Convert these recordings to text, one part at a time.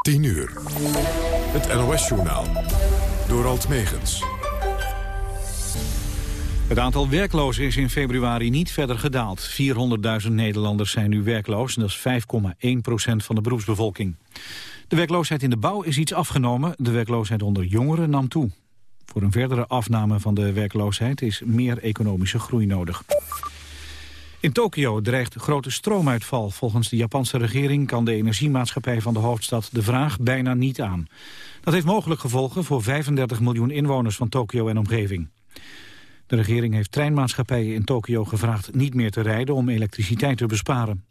10 uur. Het NOS-journaal. Door Alt Megens. Het aantal werklozen is in februari niet verder gedaald. 400.000 Nederlanders zijn nu werkloos. En dat is 5,1 procent van de beroepsbevolking. De werkloosheid in de bouw is iets afgenomen. De werkloosheid onder jongeren nam toe. Voor een verdere afname van de werkloosheid is meer economische groei nodig. In Tokio dreigt grote stroomuitval. Volgens de Japanse regering kan de energiemaatschappij van de hoofdstad de vraag bijna niet aan. Dat heeft mogelijk gevolgen voor 35 miljoen inwoners van Tokio en omgeving. De regering heeft treinmaatschappijen in Tokio gevraagd niet meer te rijden om elektriciteit te besparen.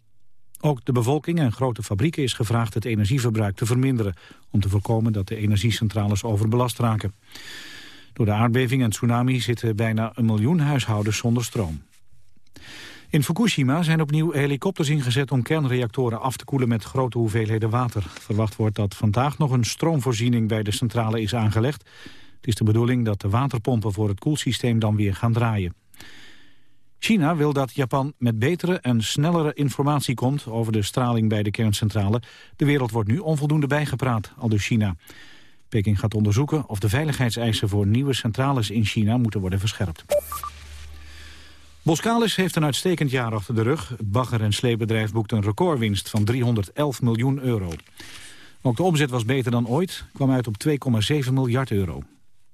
Ook de bevolking en grote fabrieken is gevraagd het energieverbruik te verminderen... om te voorkomen dat de energiecentrales overbelast raken. Door de aardbeving en tsunami zitten bijna een miljoen huishoudens zonder stroom. In Fukushima zijn opnieuw helikopters ingezet om kernreactoren af te koelen met grote hoeveelheden water. Verwacht wordt dat vandaag nog een stroomvoorziening bij de centrale is aangelegd. Het is de bedoeling dat de waterpompen voor het koelsysteem dan weer gaan draaien. China wil dat Japan met betere en snellere informatie komt over de straling bij de kerncentrale. De wereld wordt nu onvoldoende bijgepraat, al dus China. Peking gaat onderzoeken of de veiligheidseisen voor nieuwe centrales in China moeten worden verscherpt. Boskalis heeft een uitstekend jaar achter de rug. Het bagger- en sleepbedrijf boekt een recordwinst van 311 miljoen euro. Ook de omzet was beter dan ooit, kwam uit op 2,7 miljard euro.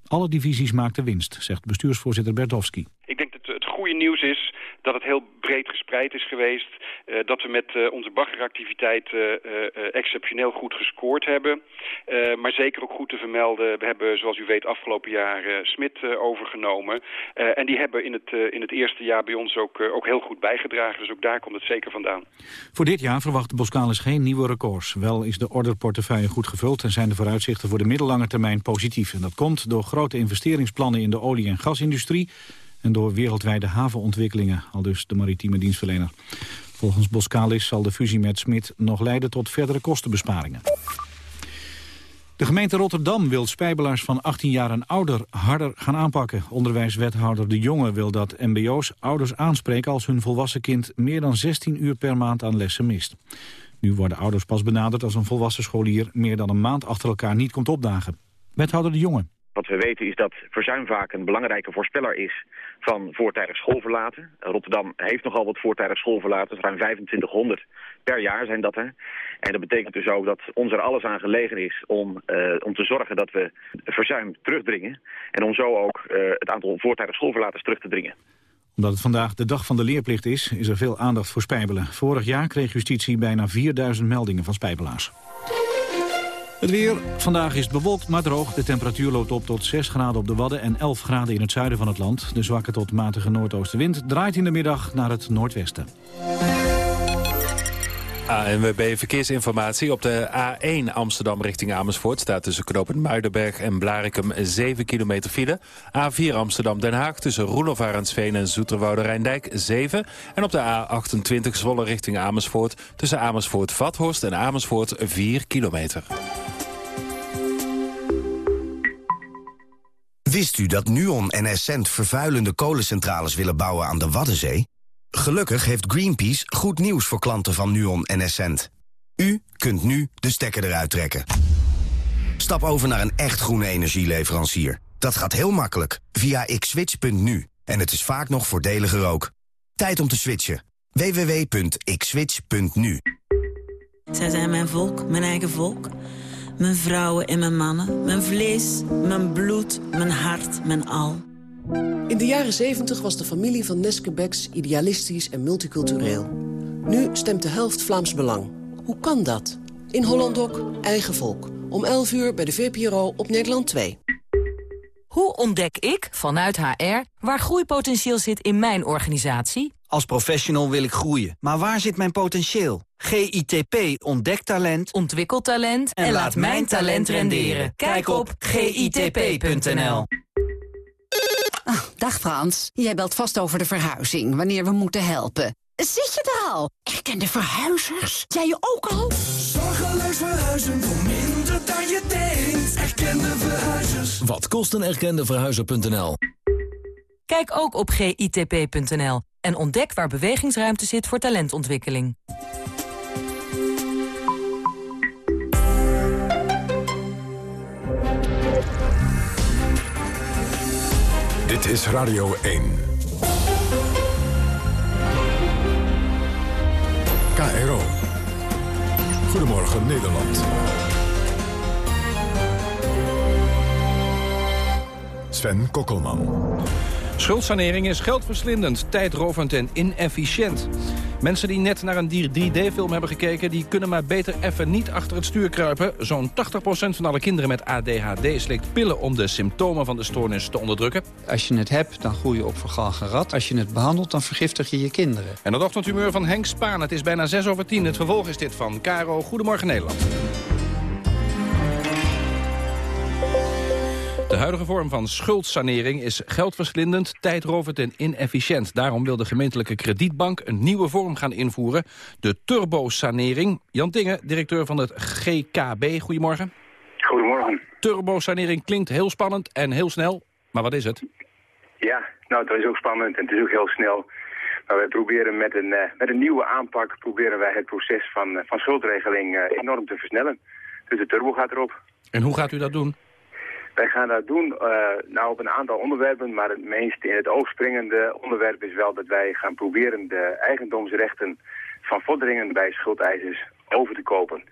Alle divisies maakten winst, zegt bestuursvoorzitter Bertowski. Ik denk dat goede nieuws is dat het heel breed gespreid is geweest. Uh, dat we met uh, onze baggeractiviteit uh, exceptioneel goed gescoord hebben. maar zeker ook goed te vermelden, we hebben zoals u weet afgelopen jaar Smit overgenomen. en die hebben in het, in het eerste jaar bij ons ook, ook heel goed bijgedragen. Dus ook daar komt het zeker vandaan. Voor dit jaar verwacht Boskalis geen nieuwe records. Wel is de orderportefeuille goed gevuld en zijn de vooruitzichten voor de middellange termijn positief. En dat komt door grote investeringsplannen in de olie- en gasindustrie en door wereldwijde havenontwikkelingen, al dus de maritieme dienstverlener. Volgens Boskalis zal de fusie met Smit nog leiden tot verdere kostenbesparingen. De gemeente Rotterdam wil spijbelaars van 18 jaar en ouder harder gaan aanpakken. Onderwijswethouder De Jonge wil dat mbo's ouders aanspreken als hun volwassen kind meer dan 16 uur per maand aan lessen mist. Nu worden ouders pas benaderd als een volwassen scholier meer dan een maand achter elkaar niet komt opdagen. Wethouder De Jonge. Wat we weten is dat verzuim vaak een belangrijke voorspeller is van voortijdig schoolverlaten. Rotterdam heeft nogal wat voortijdig schoolverlaten, ruim 2500 per jaar zijn dat er. En dat betekent dus ook dat ons er alles aan gelegen is om, uh, om te zorgen dat we verzuim terugdringen. En om zo ook uh, het aantal voortijdig schoolverlaters terug te dringen omdat het vandaag de dag van de leerplicht is, is er veel aandacht voor spijbelen. Vorig jaar kreeg justitie bijna 4000 meldingen van spijbelaars. Het weer. Vandaag is bewolkt, maar droog. De temperatuur loopt op tot 6 graden op de Wadden en 11 graden in het zuiden van het land. De zwakke tot matige noordoostenwind draait in de middag naar het noordwesten. ANWB Verkeersinformatie. Op de A1 Amsterdam richting Amersfoort... staat tussen knopen Muidenberg en Blarikum 7 kilometer file. A4 Amsterdam-Den Haag tussen Roelof Arendsveen en Zoeterwoude Rijndijk 7. En op de A28 Zwolle richting Amersfoort... tussen Amersfoort-Vathorst en Amersfoort 4 kilometer. Wist u dat Nuon en Essent vervuilende kolencentrales willen bouwen aan de Waddenzee? Gelukkig heeft Greenpeace goed nieuws voor klanten van Nuon en Essent. U kunt nu de stekker eruit trekken. Stap over naar een echt groene energieleverancier. Dat gaat heel makkelijk via xswitch.nu. En het is vaak nog voordeliger ook. Tijd om te switchen. www.xswitch.nu Zij zijn mijn volk, mijn eigen volk. Mijn vrouwen en mijn mannen. Mijn vlees, mijn bloed, mijn hart, mijn al. In de jaren 70 was de familie van Neske Becks idealistisch en multicultureel. Nu stemt de helft Vlaams Belang. Hoe kan dat? In Hollandok, eigen volk. Om 11 uur bij de VPRO op Nederland 2. Hoe ontdek ik, vanuit HR, waar groeipotentieel zit in mijn organisatie? Als professional wil ik groeien, maar waar zit mijn potentieel? GITP ontdekt talent, ontwikkelt talent en, en laat mijn talent renderen. Kijk op gitp.nl. Oh, dag Frans, jij belt vast over de verhuizing, wanneer we moeten helpen. Zit je er al? Erkende verhuizers? Jij je ook al? Zorgeloos verhuizen voor minder dan je denkt. Erkende verhuizers. Wat kost een erkende verhuizer.nl? Kijk ook op gitp.nl en ontdek waar bewegingsruimte zit voor talentontwikkeling. Dit is Radio 1. KRO. Goedemorgen Nederland. Sven Kokkelman. Schuldsanering is geldverslindend, tijdrovend en inefficiënt. Mensen die net naar een 3D-film hebben gekeken... die kunnen maar beter even niet achter het stuur kruipen. Zo'n 80% van alle kinderen met ADHD slikt pillen... om de symptomen van de stoornis te onderdrukken. Als je het hebt, dan groei je op vergalgerad. Als je het behandelt, dan vergiftig je je kinderen. En het ochtendhumeur van Henk Spaan. Het is bijna 6 over 10. Het vervolg is dit van Caro. Goedemorgen Nederland. De huidige vorm van schuldsanering is geldverslindend, tijdrovend en inefficiënt. Daarom wil de gemeentelijke kredietbank een nieuwe vorm gaan invoeren. De turbosanering. Jan Dingen, directeur van het GKB. Goedemorgen. Goedemorgen. Turbosanering klinkt heel spannend en heel snel. Maar wat is het? Ja, nou het is ook spannend en het is ook heel snel. Maar wij proberen met een, uh, met een nieuwe aanpak proberen wij het proces van, uh, van schuldregeling uh, enorm te versnellen. Dus de turbo gaat erop. En hoe gaat u dat doen? Wij gaan dat doen uh, nou op een aantal onderwerpen, maar het meest in het oog springende onderwerp is wel dat wij gaan proberen de eigendomsrechten van vorderingen bij schuldeisers over te kopen.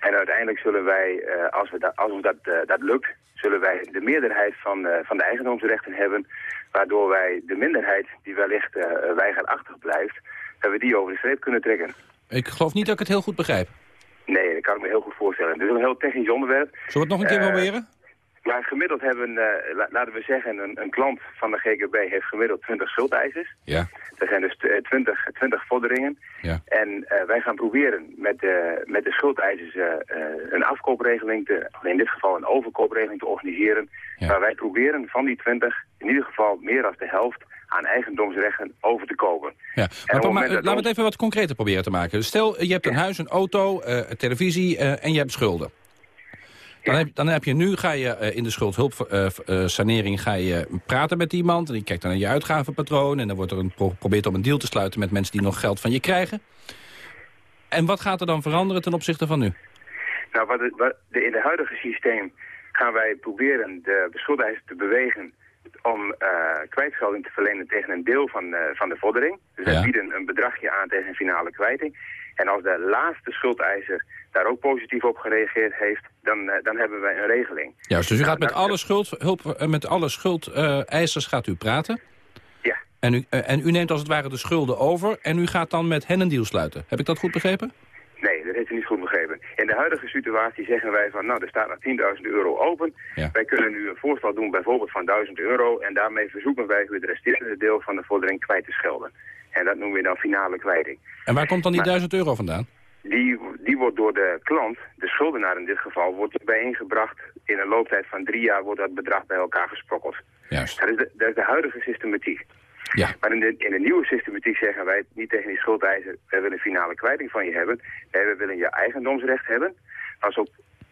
En uiteindelijk zullen wij, uh, als, we dat, als ons dat, uh, dat lukt, zullen wij de meerderheid van, van de eigendomsrechten hebben, waardoor wij de minderheid die wellicht weigerachtig blijft, dat we die over de streep kunnen trekken. Ik geloof niet dat ik het heel goed begrijp. Nee, dat kan ik me heel goed voorstellen. Het is een heel technisch onderwerp. Zullen we het nog een keer proberen? Maar gemiddeld hebben, uh, la laten we zeggen, een, een, klant van de GKB heeft gemiddeld 20 schuldeisers. Ja. Er zijn dus 20, 20 vorderingen. Ja. En uh, wij gaan proberen met de, met de schuldeisers uh, een afkoopregeling, te, in dit geval een overkoopregeling te organiseren. Ja. Waar wij proberen van die 20 in ieder geval meer dan de helft aan eigendomsrechten over te kopen. Ja. Maar, maar, laten we het even wat concreter proberen te maken. Dus stel, je hebt een huis, een auto, een televisie en je hebt schulden. Dan, heb, dan heb je nu, ga je uh, in de schuldhulpsanering uh, ga je praten met iemand. En die kijkt dan naar je uitgavenpatroon. En dan wordt er een, pro probeert om een deal te sluiten met mensen die nog geld van je krijgen. En wat gaat er dan veranderen ten opzichte van nu? Nou, wat het, wat de, in het huidige systeem gaan wij proberen de beschuldigers te bewegen om uh, kwijtschelding te verlenen tegen een deel van, uh, van de vordering. Dus wij Ja. bieden een bedragje aan tegen een finale kwijting. En als de laatste schuldeiser daar ook positief op gereageerd heeft, dan, uh, dan hebben wij een regeling. Juist, dus u gaat met alle, schuld, hulp, uh, met alle schuldeisers gaat u praten. Ja. En u, uh, en u neemt als het ware de schulden over en u gaat dan met hen een deal sluiten. Heb ik dat goed begrepen? Nee, dat heeft u niet goed. In de huidige situatie zeggen wij van, nou, er staat nog 10.000 euro open. Ja. Wij kunnen nu een voorstel doen bijvoorbeeld van 1000 euro. En daarmee verzoeken wij u het resterende deel van de vordering kwijt te schelden. En dat noemen we dan finale kwijting. En waar komt dan die Maar- 1000 euro vandaan? Die, die wordt door de klant, de schuldenaar in dit geval, wordt bijeengebracht. In een looptijd van drie jaar wordt dat bedrag bij elkaar gesprokkeld. Juist. Dat is de, dat is de huidige systematiek. Ja. Maar in de, in de nieuwe systematiek zeggen wij niet tegen die schuldeiser... we willen een finale kwijting van je hebben. Nee, we willen je eigendomsrecht hebben. Maar zo,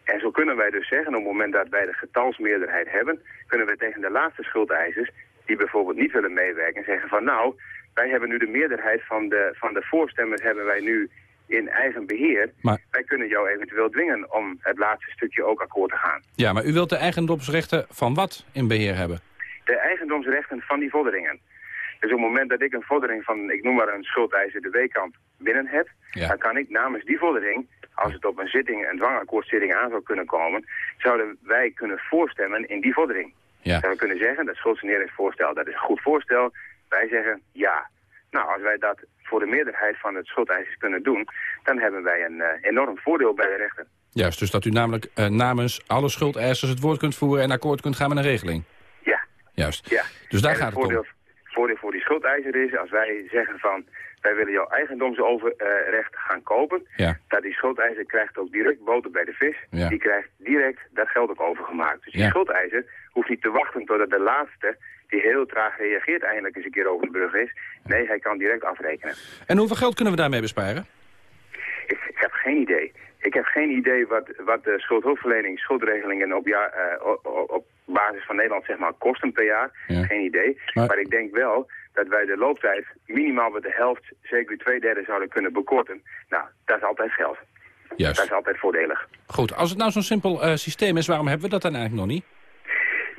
en zo kunnen wij dus zeggen, op het moment dat wij de getalsmeerderheid hebben... kunnen we tegen de laatste schuldeisers, die bijvoorbeeld niet willen meewerken... zeggen van nou, wij hebben nu de meerderheid van de, van de voorstemmers... hebben wij nu in eigen beheer. Maar- Wij kunnen jou eventueel dwingen om het laatste stukje ook akkoord te gaan. Ja, maar u wilt de eigendomsrechten van wat in beheer hebben? de eigendomsrechten van die vorderingen. Dus op het moment dat ik een vordering van, ik noem maar een schuldeiser de weekamp binnen heb, Ja. dan kan ik namens die vordering, als het op een zitting, een dwangakkoordzitting aan zou kunnen komen, zouden wij kunnen voorstemmen in die vordering. Ja. En we kunnen zeggen, dat schuldsaneringsvoorstel, dat is een goed voorstel. Wij zeggen ja. Nou, als wij dat voor de meerderheid van het schuldeisers kunnen doen, dan hebben wij een eh, enorm voordeel bij de rechter. Juist, dus dat u namelijk eh, namens alle schuldeisers het woord kunt voeren... en akkoord kunt gaan met een regeling. Ja. Juist. Ja. Dus daar En gaat het om. Voordeel, voor die schuldeiser is, als wij zeggen van... wij willen jouw eigendomsoverrecht gaan kopen... Ja. dat die schuldeiser krijgt ook direct boter bij de vis. Ja. Die krijgt direct dat geld ook overgemaakt. Dus die Ja. schuldeiser hoeft niet te wachten totdat de laatste... die heel traag reageert eindelijk eens een keer over de brug is. Nee, hij kan direct afrekenen. En hoeveel geld kunnen we daarmee besparen? Ik, ik heb geen idee. Ik heb geen idee wat, wat de schuldhulpverlening, schuldregelingen op, jaar, eh, op, basis van Nederland zeg maar, kosten per jaar. Ja. Geen idee. Maar- Maar... ik denk wel dat wij de looptijd minimaal met de helft, zeker twee derde zouden kunnen bekorten. Nou, dat is altijd geld. Juist. Dat is altijd voordelig. Goed, als het nou zo'n simpel eh, systeem is, waarom hebben we dat dan eigenlijk nog niet?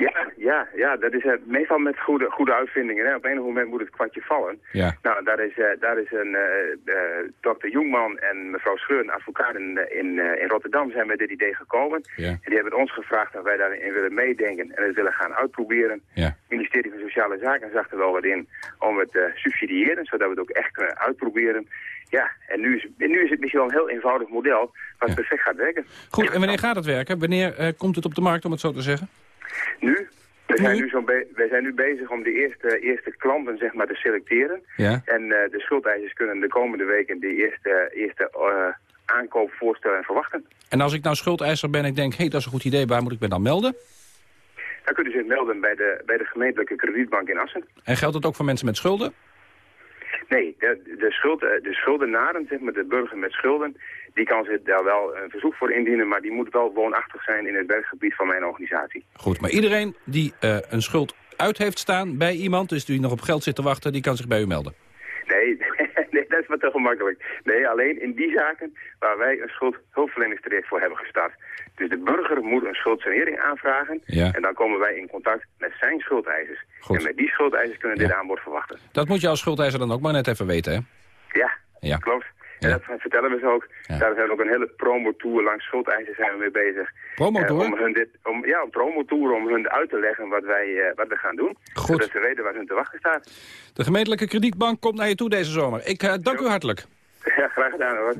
Ja, ja, ja, dat is uh, meestal met goede, goede uitvindingen. Hè. Op enig moment moet het kwartje vallen. Ja. Nou, daar is, uh, daar is een uh, dokter Jongman en mevrouw Scheur, een advocaat in, in, in Rotterdam, zijn met dit idee gekomen. Ja. En die hebben ons gevraagd of wij daarin willen meedenken en het willen gaan uitproberen. Ja. Het ministerie van Sociale Zaken zag er wel wat in om het te subsidiëren, zodat we het ook echt kunnen uitproberen. Ja, en nu is, nu is het misschien wel een heel eenvoudig model wat Ja. perfect gaat werken. Goed, en wanneer gaat het werken? Wanneer eh, komt het op de markt, om het zo te zeggen? Nu? We zijn Nu? zo wij zijn nu bezig om de eerste, eerste klanten zeg maar, te selecteren. Ja. En eh, de schuldeisers kunnen de komende weken die eerste, eerste eh, aankoop voorstellen en verwachten. En als ik nou schuldeiser ben en ik denk, hé, hey, dat is een goed idee, waar moet ik me dan melden? Dan kunnen ze zich melden bij de, bij de gemeentelijke kredietbank in Assen. En geldt dat ook voor mensen met schulden? Nee, de, de, schuld, de schuldenaren, zeg maar de burger met schulden, die kan zich daar wel een verzoek voor indienen, maar die moet wel woonachtig zijn in het werkgebied van mijn organisatie. Goed, maar iedereen die eh, een schuld uit heeft staan bij iemand, dus die nog op geld zit te wachten, die kan zich bij u melden. Dat is wat te gemakkelijk. Nee, alleen in die zaken waar wij een schuldhulpverleningstraject voor hebben gestart. Dus de burger moet een schuldsanering aanvragen Ja. en dan komen wij in contact met zijn schuldeisers. Goed. En met die schuldeisers kunnen we Ja. dit aanbod verwachten. Dat moet je als schuldeiser dan ook maar net even weten, hè? Ja, Ja. klopt. En dat vertellen we ze ook. Ja. Daar zijn we ook een hele promotour langs schuldeisers zijn we mee bezig. Promotour? Eh, om hun dit, om, ja, een promotour om hun uit te leggen wat wij eh, wat we gaan doen. Goed. Zodat ze weten waar hun te wachten staat. De gemeentelijke kredietbank komt naar je toe deze zomer. Ik eh, dank u hartelijk. Ja, graag gedaan hoor.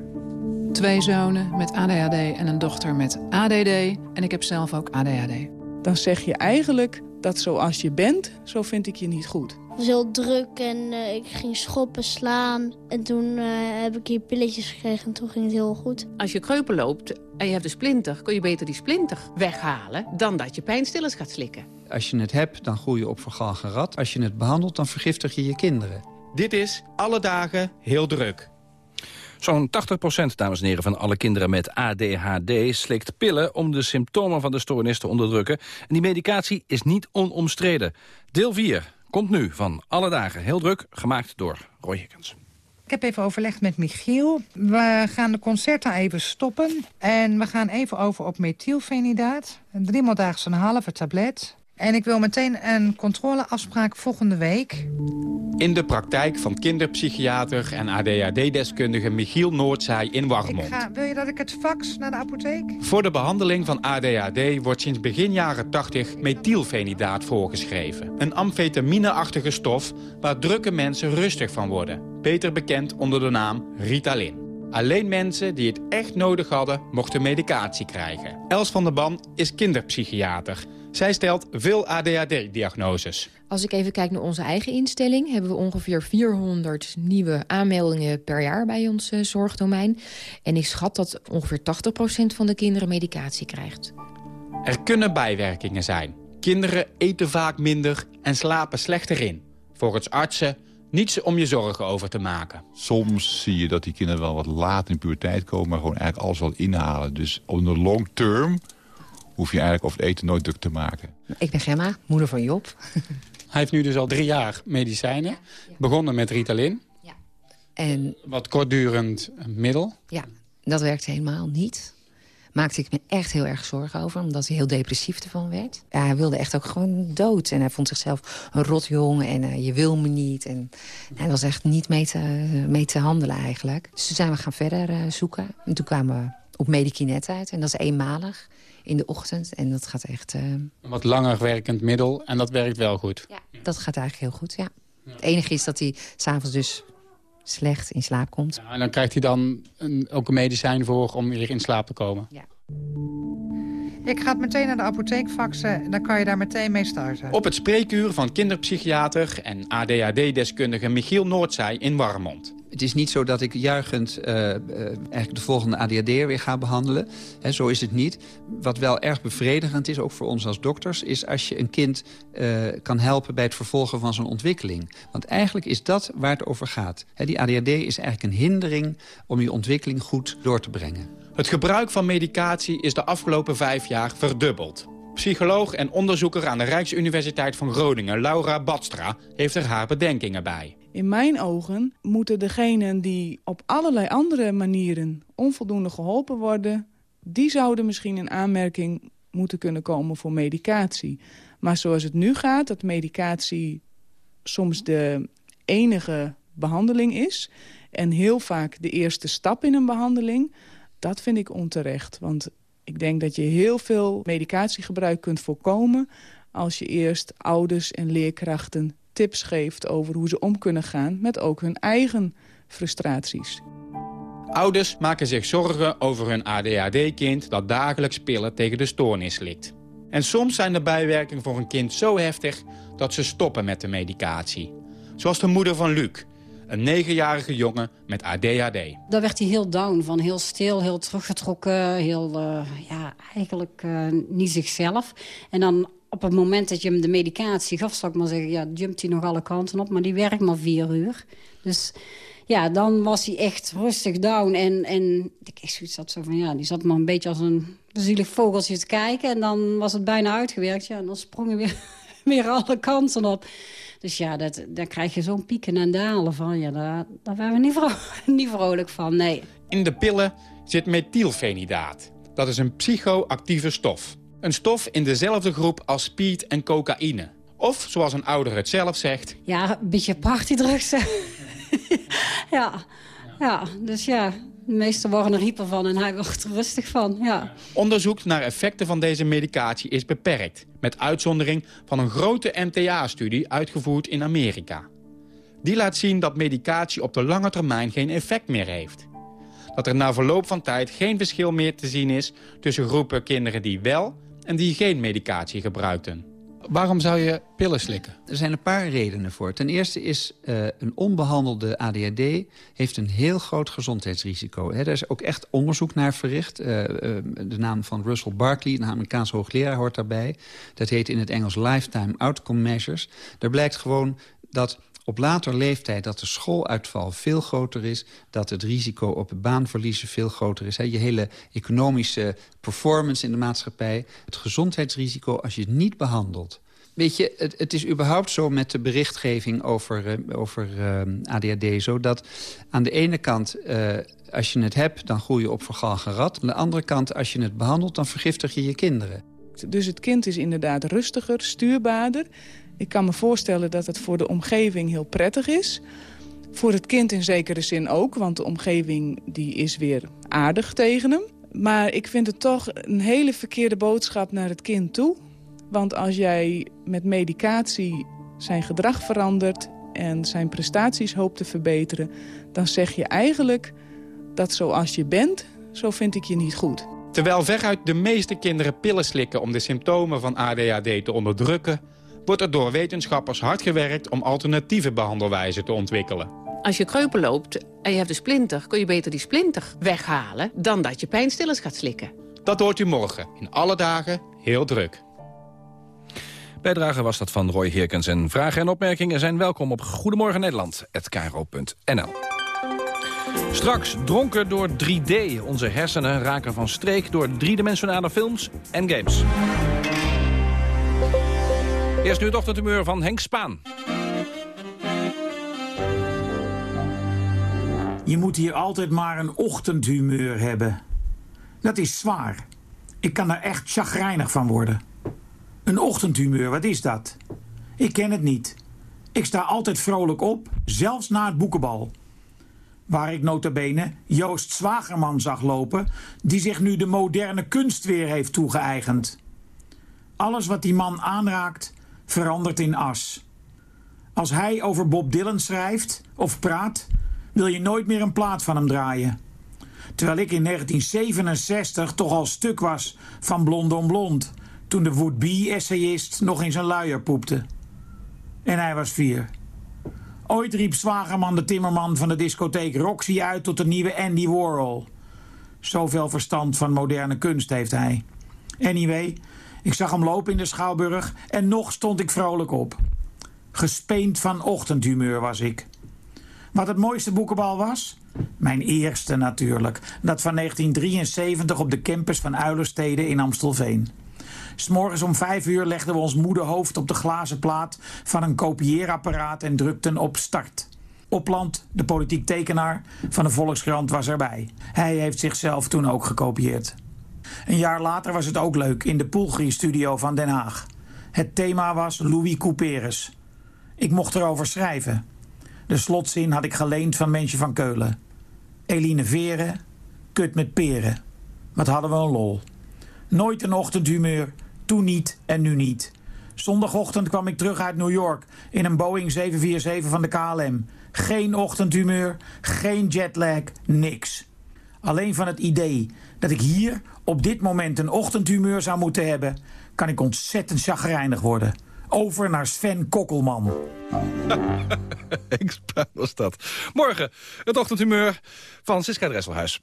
Twee zonen met ADHD en een dochter met ADD. En ik heb zelf ook ADHD. Dan zeg je eigenlijk dat zoals je bent, zo vind ik je niet goed. Het was heel druk en eh, ik ging schoppen, slaan. En toen eh, heb ik hier pilletjes gekregen en toen ging het heel goed. Als je kreupel loopt en je hebt een splinter... kun je beter die splinter weghalen dan dat je pijnstillers gaat slikken. Als je het hebt, dan groei je op vergalgen rat. Als je het behandelt, dan vergiftig je je kinderen. Dit is alle dagen heel druk. Zo'n 80% dames en heren van alle kinderen met ADHD slikt pillen om de symptomen van de stoornis te onderdrukken. En die medicatie is niet onomstreden. Deel 4 komt nu van alle dagen heel druk, gemaakt door Roy Hickens. Ik heb even overlegd met Michiel. We gaan de concerten even stoppen. En we gaan even over op methylfenidaat. Een driemaaldaagse een halve tablet. En ik wil meteen een controleafspraak volgende week. In de praktijk van kinderpsychiater en ADHD-deskundige Michiel Noordzij in Ik Warmond. ga, wil je dat ik het fax naar de apotheek? Voor de behandeling van ADHD wordt sinds begin jaren 80 methylfenidaat voorgeschreven. Een amfetamine-achtige stof waar drukke mensen rustig van worden. Beter bekend onder de naam Ritalin. Alleen mensen die het echt nodig hadden, mochten medicatie krijgen. Els van der Ban is kinderpsychiater. Zij stelt veel ADHD-diagnoses. Als ik even kijk naar onze eigen instelling... hebben we ongeveer 400 nieuwe aanmeldingen per jaar bij ons eh, zorgdomein. En ik schat dat ongeveer 80% van de kinderen medicatie krijgt. Er kunnen bijwerkingen zijn. Kinderen eten vaak minder en slapen slechter in. Volgens artsen niets om je zorgen over te maken. Soms zie je dat die kinderen wel wat laat in puberteit komen... maar gewoon eigenlijk alles wel inhalen. Dus on the long term hoef je eigenlijk over het eten nooit druk te maken. Ik ben Gemma, moeder van Job. Hij heeft nu dus al drie jaar medicijnen. Begonnen met Ritalin. En Wat kortdurend middel. ja, dat werkte helemaal niet. Maakte ik me echt heel erg zorgen over, omdat hij heel depressief ervan werd. Ja, hij wilde echt ook gewoon dood. En hij vond zichzelf een rotjong en eh, je wil me niet. En hij was echt niet mee te, mee te handelen eigenlijk. Dus toen zijn we gaan verder eh, zoeken. En toen kwamen we op Medikinet uit. En dat is eenmalig in de ochtend. En dat gaat echt... eh, Een wat langer werkend middel. En dat werkt wel goed. dat gaat eigenlijk heel goed, ja. Het enige is dat hij s'avonds dus slecht in slaap komt. En dan krijgt hij dan een, ook een medicijn voor om weer in slaap te komen. Ik ga het meteen naar de apotheek faxen. Dan kan je daar meteen mee starten. Op het spreekuur van kinderpsychiater en ADHD-deskundige Michiel Noordzij in Warmond. Het is niet zo dat ik juichend eh, eh, eigenlijk de volgende ADHD weer ga behandelen. Zo is het niet. Wat wel erg bevredigend is, ook voor ons als dokters... is als je een kind eh, kan helpen bij het vervolgen van zijn ontwikkeling. Want eigenlijk is dat waar het over gaat. Die ADHD is eigenlijk een hindering om je ontwikkeling goed door te brengen. Het gebruik van medicatie is de afgelopen vijf jaar verdubbeld. Psycholoog en onderzoeker aan de Rijksuniversiteit van Groningen, Laura Badstra, heeft er haar bedenkingen bij. In mijn ogen moeten degenen die op allerlei andere manieren onvoldoende geholpen worden... die zouden misschien in aanmerking moeten kunnen komen voor medicatie. Maar zoals het nu gaat, dat medicatie soms de enige behandeling is... en heel vaak de eerste stap in een behandeling... dat vind ik onterecht. Want ik denk dat je heel veel medicatiegebruik kunt voorkomen... als je eerst ouders en leerkrachten tips geeft over hoe ze om kunnen gaan... met ook hun eigen frustraties. Ouders maken zich zorgen over hun ADHD-kind dat dagelijks pillen tegen de stoornis slikt. En soms zijn de bijwerkingen voor een kind zo heftig dat ze stoppen met de medicatie. Zoals de moeder van Luc, een negenjarige jongen met ADHD. Daar werd hij heel down van, heel stil, heel teruggetrokken, heel, uh, ja, eigenlijk uh, niet zichzelf. En dan op het moment dat je hem de medicatie gaf, zou ik maar zeggen, ja, jumpt hij nog alle kanten op, maar die werkt maar vier uur. Dus ja, dan was hij echt rustig down. En, en ik zoiets zat zo van, ja, die zat maar een beetje als een zielig vogeltje te kijken. En dan was het bijna uitgewerkt. Ja, en dan sprongen weer, weer alle kanten op. Dus ja, dat, daar krijg je zo'n pieken en dalen van. Ja, daar, daar waren we niet, niet vrolijk van, nee. In de pillen zit methylfenidaat. Dat is een psychoactieve stof. Een stof in dezelfde groep als speed en cocaïne. Of, zoals een ouder het zelf zegt... Ja, een beetje partydrugs. ja. ja, dus ja, de meesten worden er hyper van en hij wordt er rustig van. Ja. Onderzoek naar effecten van deze medicatie is beperkt. Met uitzondering van een grote MTA-studie uitgevoerd in Amerika. Die laat zien dat medicatie op de lange termijn geen effect meer heeft. Dat er na verloop van tijd geen verschil meer te zien is... tussen groepen kinderen die wel en die geen medicatie gebruikten. Waarom zou je pillen slikken? Er zijn een paar redenen voor. Ten eerste is uh, een onbehandelde ADHD heeft een heel groot gezondheidsrisico. He, daar is ook echt onderzoek naar verricht. Uh, uh, de naam van Russell Barkley, een Amerikaanse hoogleraar, hoort daarbij. Dat heet in het Engels Lifetime Outcome Measures. Daar blijkt gewoon dat op later leeftijd dat de schooluitval veel groter is... dat het risico op baanverliezen veel groter is. Je hele economische performance in de maatschappij. Het gezondheidsrisico als je het niet behandelt. Weet je, het, het, is überhaupt zo met de berichtgeving over, uh, over uh, ADHD... zo dat aan de ene kant, uh, als je het hebt, dan groei je op vergalgen rat. Aan de andere kant, als je het behandelt, dan vergiftig je je kinderen. Dus het kind is inderdaad rustiger, stuurbaarder... Ik kan me voorstellen dat het voor de omgeving heel prettig is. Voor het kind in zekere zin ook, want de omgeving die is weer aardig tegen hem. Maar ik vind het toch een hele verkeerde boodschap naar het kind toe. Want als jij met medicatie zijn gedrag verandert en zijn prestaties hoopt te verbeteren... dan zeg je eigenlijk dat zoals je bent, zo vind ik je niet goed. Terwijl veruit de meeste kinderen pillen slikken om de symptomen van ADHD te onderdrukken wordt er door wetenschappers hard gewerkt om alternatieve behandelwijzen te ontwikkelen. Als je kreupel loopt en je hebt een splinter... kun je beter die splinter weghalen dan dat je pijnstillers gaat slikken. Dat hoort u morgen. In alle dagen heel druk. Bijdrage was dat van Roy Heerkens. En vragen en opmerkingen zijn welkom op Goedemorgen Nederland@kro.nl. Straks dronken door 3D. Onze hersenen raken van streek door driedimensionale films en games. Eerst nu het ochtendhumeur van Henk Spaan. Je moet hier altijd maar een ochtendhumeur hebben. Dat is zwaar. Ik kan er echt chagrijnig van worden. Een ochtendhumeur, wat is dat? Ik ken het niet. Ik sta altijd vrolijk op, zelfs na het boekenbal. Waar ik notabene Joost Zwagerman zag lopen... die zich nu de moderne kunst weer heeft toegeëigend. Alles wat die man aanraakt, verandert in as. Als hij over Bob Dylan schrijft of praat, wil je nooit meer een plaat van hem draaien. Terwijl ik in 1967 toch al stuk was van Blond on Blond... toen de would-be-essayist nog in zijn luier poepte. En hij was vier. Ooit riep Zwagerman de timmerman van de discotheek Roxy uit tot de nieuwe Andy Warhol. Zoveel verstand van moderne kunst heeft hij. Anyway, ik zag hem lopen in de Schouwburg en nog stond ik vrolijk op. Gespeend van ochtendhumeur was ik. Wat het mooiste boekenbal was? Mijn eerste natuurlijk. Dat van 1973 op de campus van Uilerstede in Amstelveen. S'morgens om vijf uur legden we ons moede hoofd op de glazen plaat van een kopieerapparaat en drukten op start. Opland, de politiek tekenaar van de Volkskrant, was erbij. Hij heeft zichzelf toen ook gekopieerd. Een jaar later was het ook leuk in de Poelgrie-studio van Den Haag. Het thema was Louis Couperus. Ik mocht erover schrijven. De slotzin had ik geleend van Mensje van Keulen. Eline Veren, kut met peren. Wat hadden we een lol. Nooit een ochtendhumeur, toen niet en nu niet. Zondagochtend kwam ik terug uit New York in een Boeing 747 van de KLM. Geen ochtendhumeur, geen jetlag, niks. Alleen van het idee dat ik hier op dit moment een ochtendhumeur zou moeten hebben, kan ik ontzettend chagrijnig worden. Over naar Sven Kokkelman. Ex-puin was dat. Morgen het ochtendhumeur van Siska Dresselhuis.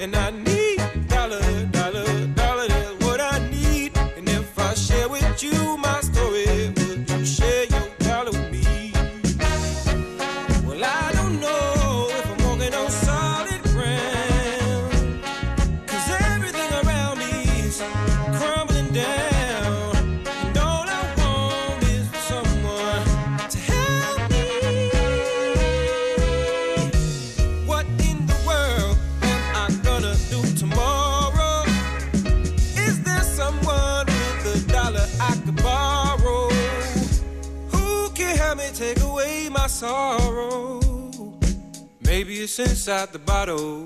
and I inside the bottle.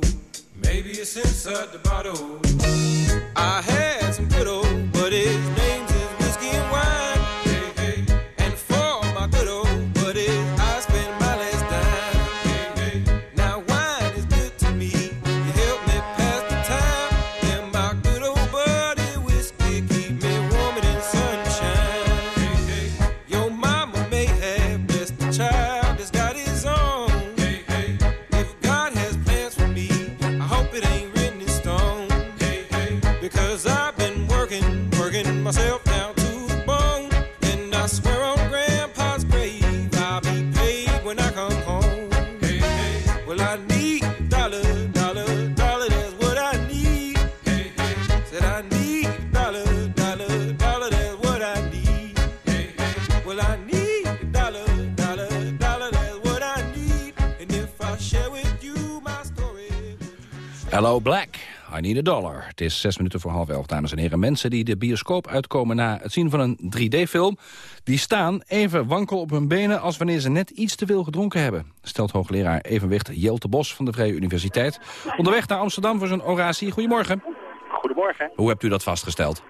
dollar. Het is zes minuten voor half elf, dames en heren. Mensen die de bioscoop uitkomen na het zien van een 3D-film... die staan even wankel op hun benen als wanneer ze net iets te veel gedronken hebben. Stelt hoogleraar evenwicht Jelte Bos van de Vrije Universiteit. Onderweg naar Amsterdam voor zijn oratie. Goedemorgen. Goedemorgen. Hoe hebt u dat vastgesteld?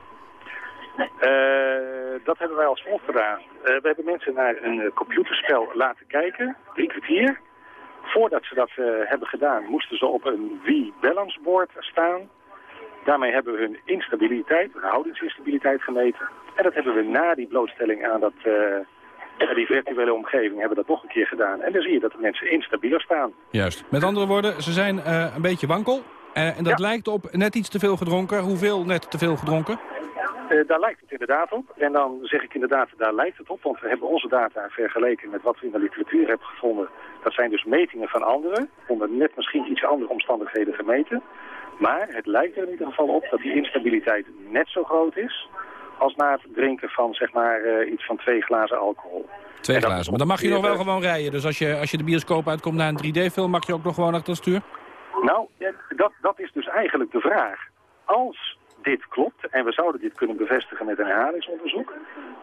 Eh, dat hebben wij als volgt gedaan. Eh, we hebben mensen naar een computerspel laten kijken, drie kwartier. Voordat ze dat eh, hebben gedaan, moesten ze op een Wii Balance Board staan. Daarmee hebben we hun instabiliteit, hun houdingsinstabiliteit gemeten. En dat hebben we na die blootstelling aan dat, eh, die virtuele omgeving hebben dat nog een keer gedaan. En dan zie je dat de mensen instabieler staan. Juist. Met andere woorden, ze zijn eh, een beetje wankel. Eh, en dat lijkt op net iets te veel gedronken. Hoeveel net te veel gedronken? Daar lijkt het inderdaad op. En dan zeg ik inderdaad, daar lijkt het op. Want we hebben onze data vergeleken met wat we in de literatuur hebben gevonden. Dat zijn dus metingen van anderen. Onder net misschien iets andere omstandigheden gemeten. Maar het lijkt er in ieder geval op dat die instabiliteit net zo groot is... als na het drinken van zeg maar eh, iets van twee glazen alcohol. Twee dat glazen. Maar dan mag je nog wel ongeveer, gewoon rijden. Dus als je, als je de bioscoop uitkomt naar een 3D-film... mag je ook nog gewoon achter het stuur? Nou, dat, dat is dus eigenlijk de vraag. Als dit klopt, en we zouden dit kunnen bevestigen met een herhalingsonderzoek...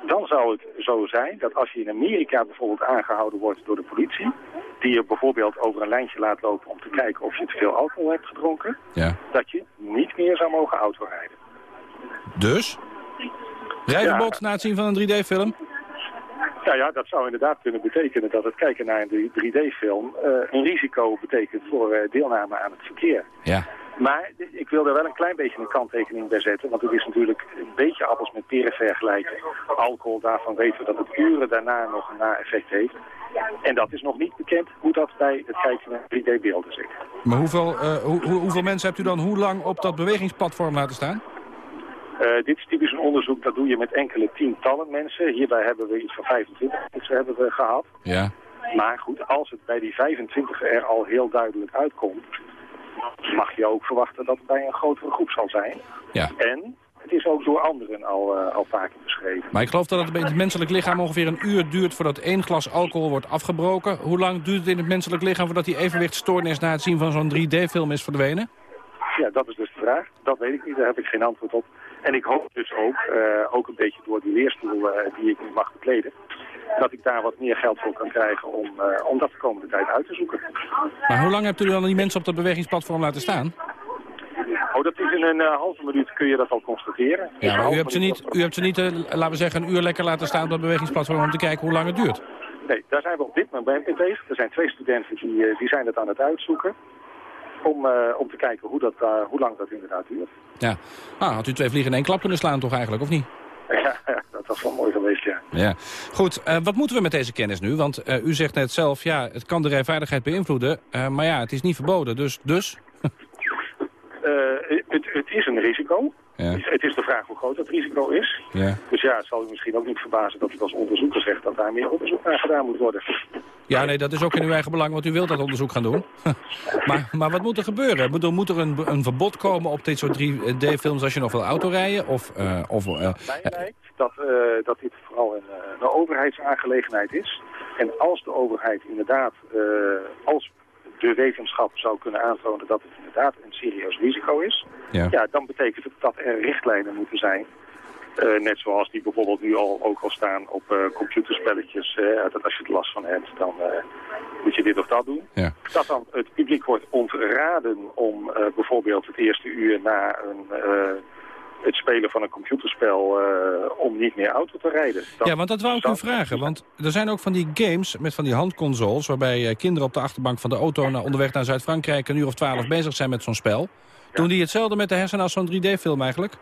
dan zou het zo zijn dat als je in Amerika bijvoorbeeld aangehouden wordt door de politie... die je bijvoorbeeld over een lijntje laat lopen om te kijken of je te veel alcohol hebt gedronken... Ja. dat je niet meer zou mogen autorijden. Dus? Rijverbod na het zien van een 3D-film? Nou ja, dat zou inderdaad kunnen betekenen dat het kijken naar een 3D-film... eh, een risico betekent voor eh, deelname aan het verkeer. Ja. Maar ik wil er wel een klein beetje een kanttekening bij zetten. Want het is natuurlijk een beetje appels met peren vergelijken. Alcohol, daarvan weten we dat het uren daarna nog een na-effect heeft. En dat is nog niet bekend hoe dat bij het kijken naar 3D-beelden zit. Maar hoeveel, eh, hoe, hoe- hoeveel mensen hebt u dan hoe lang op dat bewegingsplatform laten staan? Eh, dit is typisch een onderzoek, dat doe je met enkele tientallen mensen. Hierbij hebben we iets van 25 mensen hebben we gehad. Ja. Maar goed, als het bij die 25 er al heel duidelijk uitkomt... mag je ook verwachten dat het bij een grotere groep zal zijn. Ja. En het is ook door anderen al, eh, al vaker beschreven. Maar ik geloof dat het in het menselijk lichaam ongeveer een uur duurt... voordat één glas alcohol wordt afgebroken. Hoe lang duurt het in het menselijk lichaam... voordat die evenwichtstoornis na het zien van zo'n 3D-film is verdwenen? Ja, dat is dus de vraag. Dat weet ik niet, daar heb ik geen antwoord op. En ik hoop dus ook, eh, ook een beetje door die leerstoel eh, die ik nu mag bekleden... dat ik daar wat meer geld voor kan krijgen om, eh, om dat de komende tijd uit te zoeken. Maar hoe lang hebt u dan die mensen op dat bewegingsplatform laten staan? Oh, dat is in een eh, halve minuut kun je dat al constateren. Ja, maar u hebt ze niet, u hebt ze niet eh, laten we zeggen, een uur lekker laten staan op dat bewegingsplatform... om te kijken hoe lang het duurt. Nee, daar zijn we op dit moment mee bezig. Er zijn twee studenten die, die zijn het aan het uitzoeken. Om, om te kijken hoe, dat, hoe lang dat inderdaad duurt. Ja. Ah, had u twee vliegen in één klap kunnen slaan toch eigenlijk, of niet? Ja, dat was wel mooi geweest, ja. Ja. Goed, eh, wat moeten we met deze kennis nu? Want eh, u zegt net zelf, ja, het kan de rijveiligheid beïnvloeden. eh, maar ja, het is niet verboden, dus... dus? Het, het is een risico. Ja. Het is de vraag hoe groot dat risico is. Ja. Dus ja, het zal u misschien ook niet verbazen dat u als onderzoeker zegt dat daar meer onderzoek naar gedaan moet worden. Ja, nee, dat is ook in uw eigen belang, want u wilt dat onderzoek gaan doen. maar, maar wat moet er gebeuren? Ik bedoel, moet er een, een verbod komen op dit soort 3D-films als je nog wil autorijden? Of, eh, of, eh, Mij lijkt dat, eh, dat dit vooral een, een overheidsaangelegenheid is. En als de overheid inderdaad, als de wetenschap zou kunnen aantonen dat het inderdaad een serieus risico is, Ja. dan betekent het dat er richtlijnen moeten zijn. Eh, net zoals die bijvoorbeeld nu al ook al staan op eh, computerspelletjes. eh, dat als je er last van hebt, dan eh, moet je dit of dat doen. Ja. Dat dan het publiek wordt ontraden om eh, bijvoorbeeld het eerste uur na een, eh, het spelen van een computerspel eh, om niet meer auto te rijden. Dat ja, want dat wou ik u vragen. Want er zijn ook van die games met van die handconsoles... waarbij eh, kinderen op de achterbank van de auto naar, onderweg naar Zuid-Frankrijk... een uur of twaalf bezig zijn met zo'n spel. Doen die hetzelfde met de hersenen als zo'n 3D-film eigenlijk?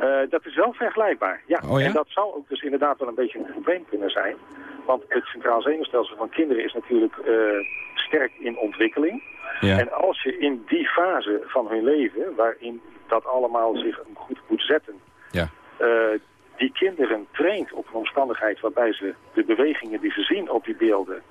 Eh, dat is wel vergelijkbaar, ja. Oh ja? En dat zou ook dus inderdaad wel een beetje een probleem kunnen zijn. Want het centraal zenuwstelsel van kinderen is natuurlijk eh, sterk in ontwikkeling. Ja. En als je in die fase van hun leven, waarin dat allemaal zich goed moet zetten... Ja. eh, die kinderen traint op een omstandigheid waarbij ze de bewegingen die ze zien op die beelden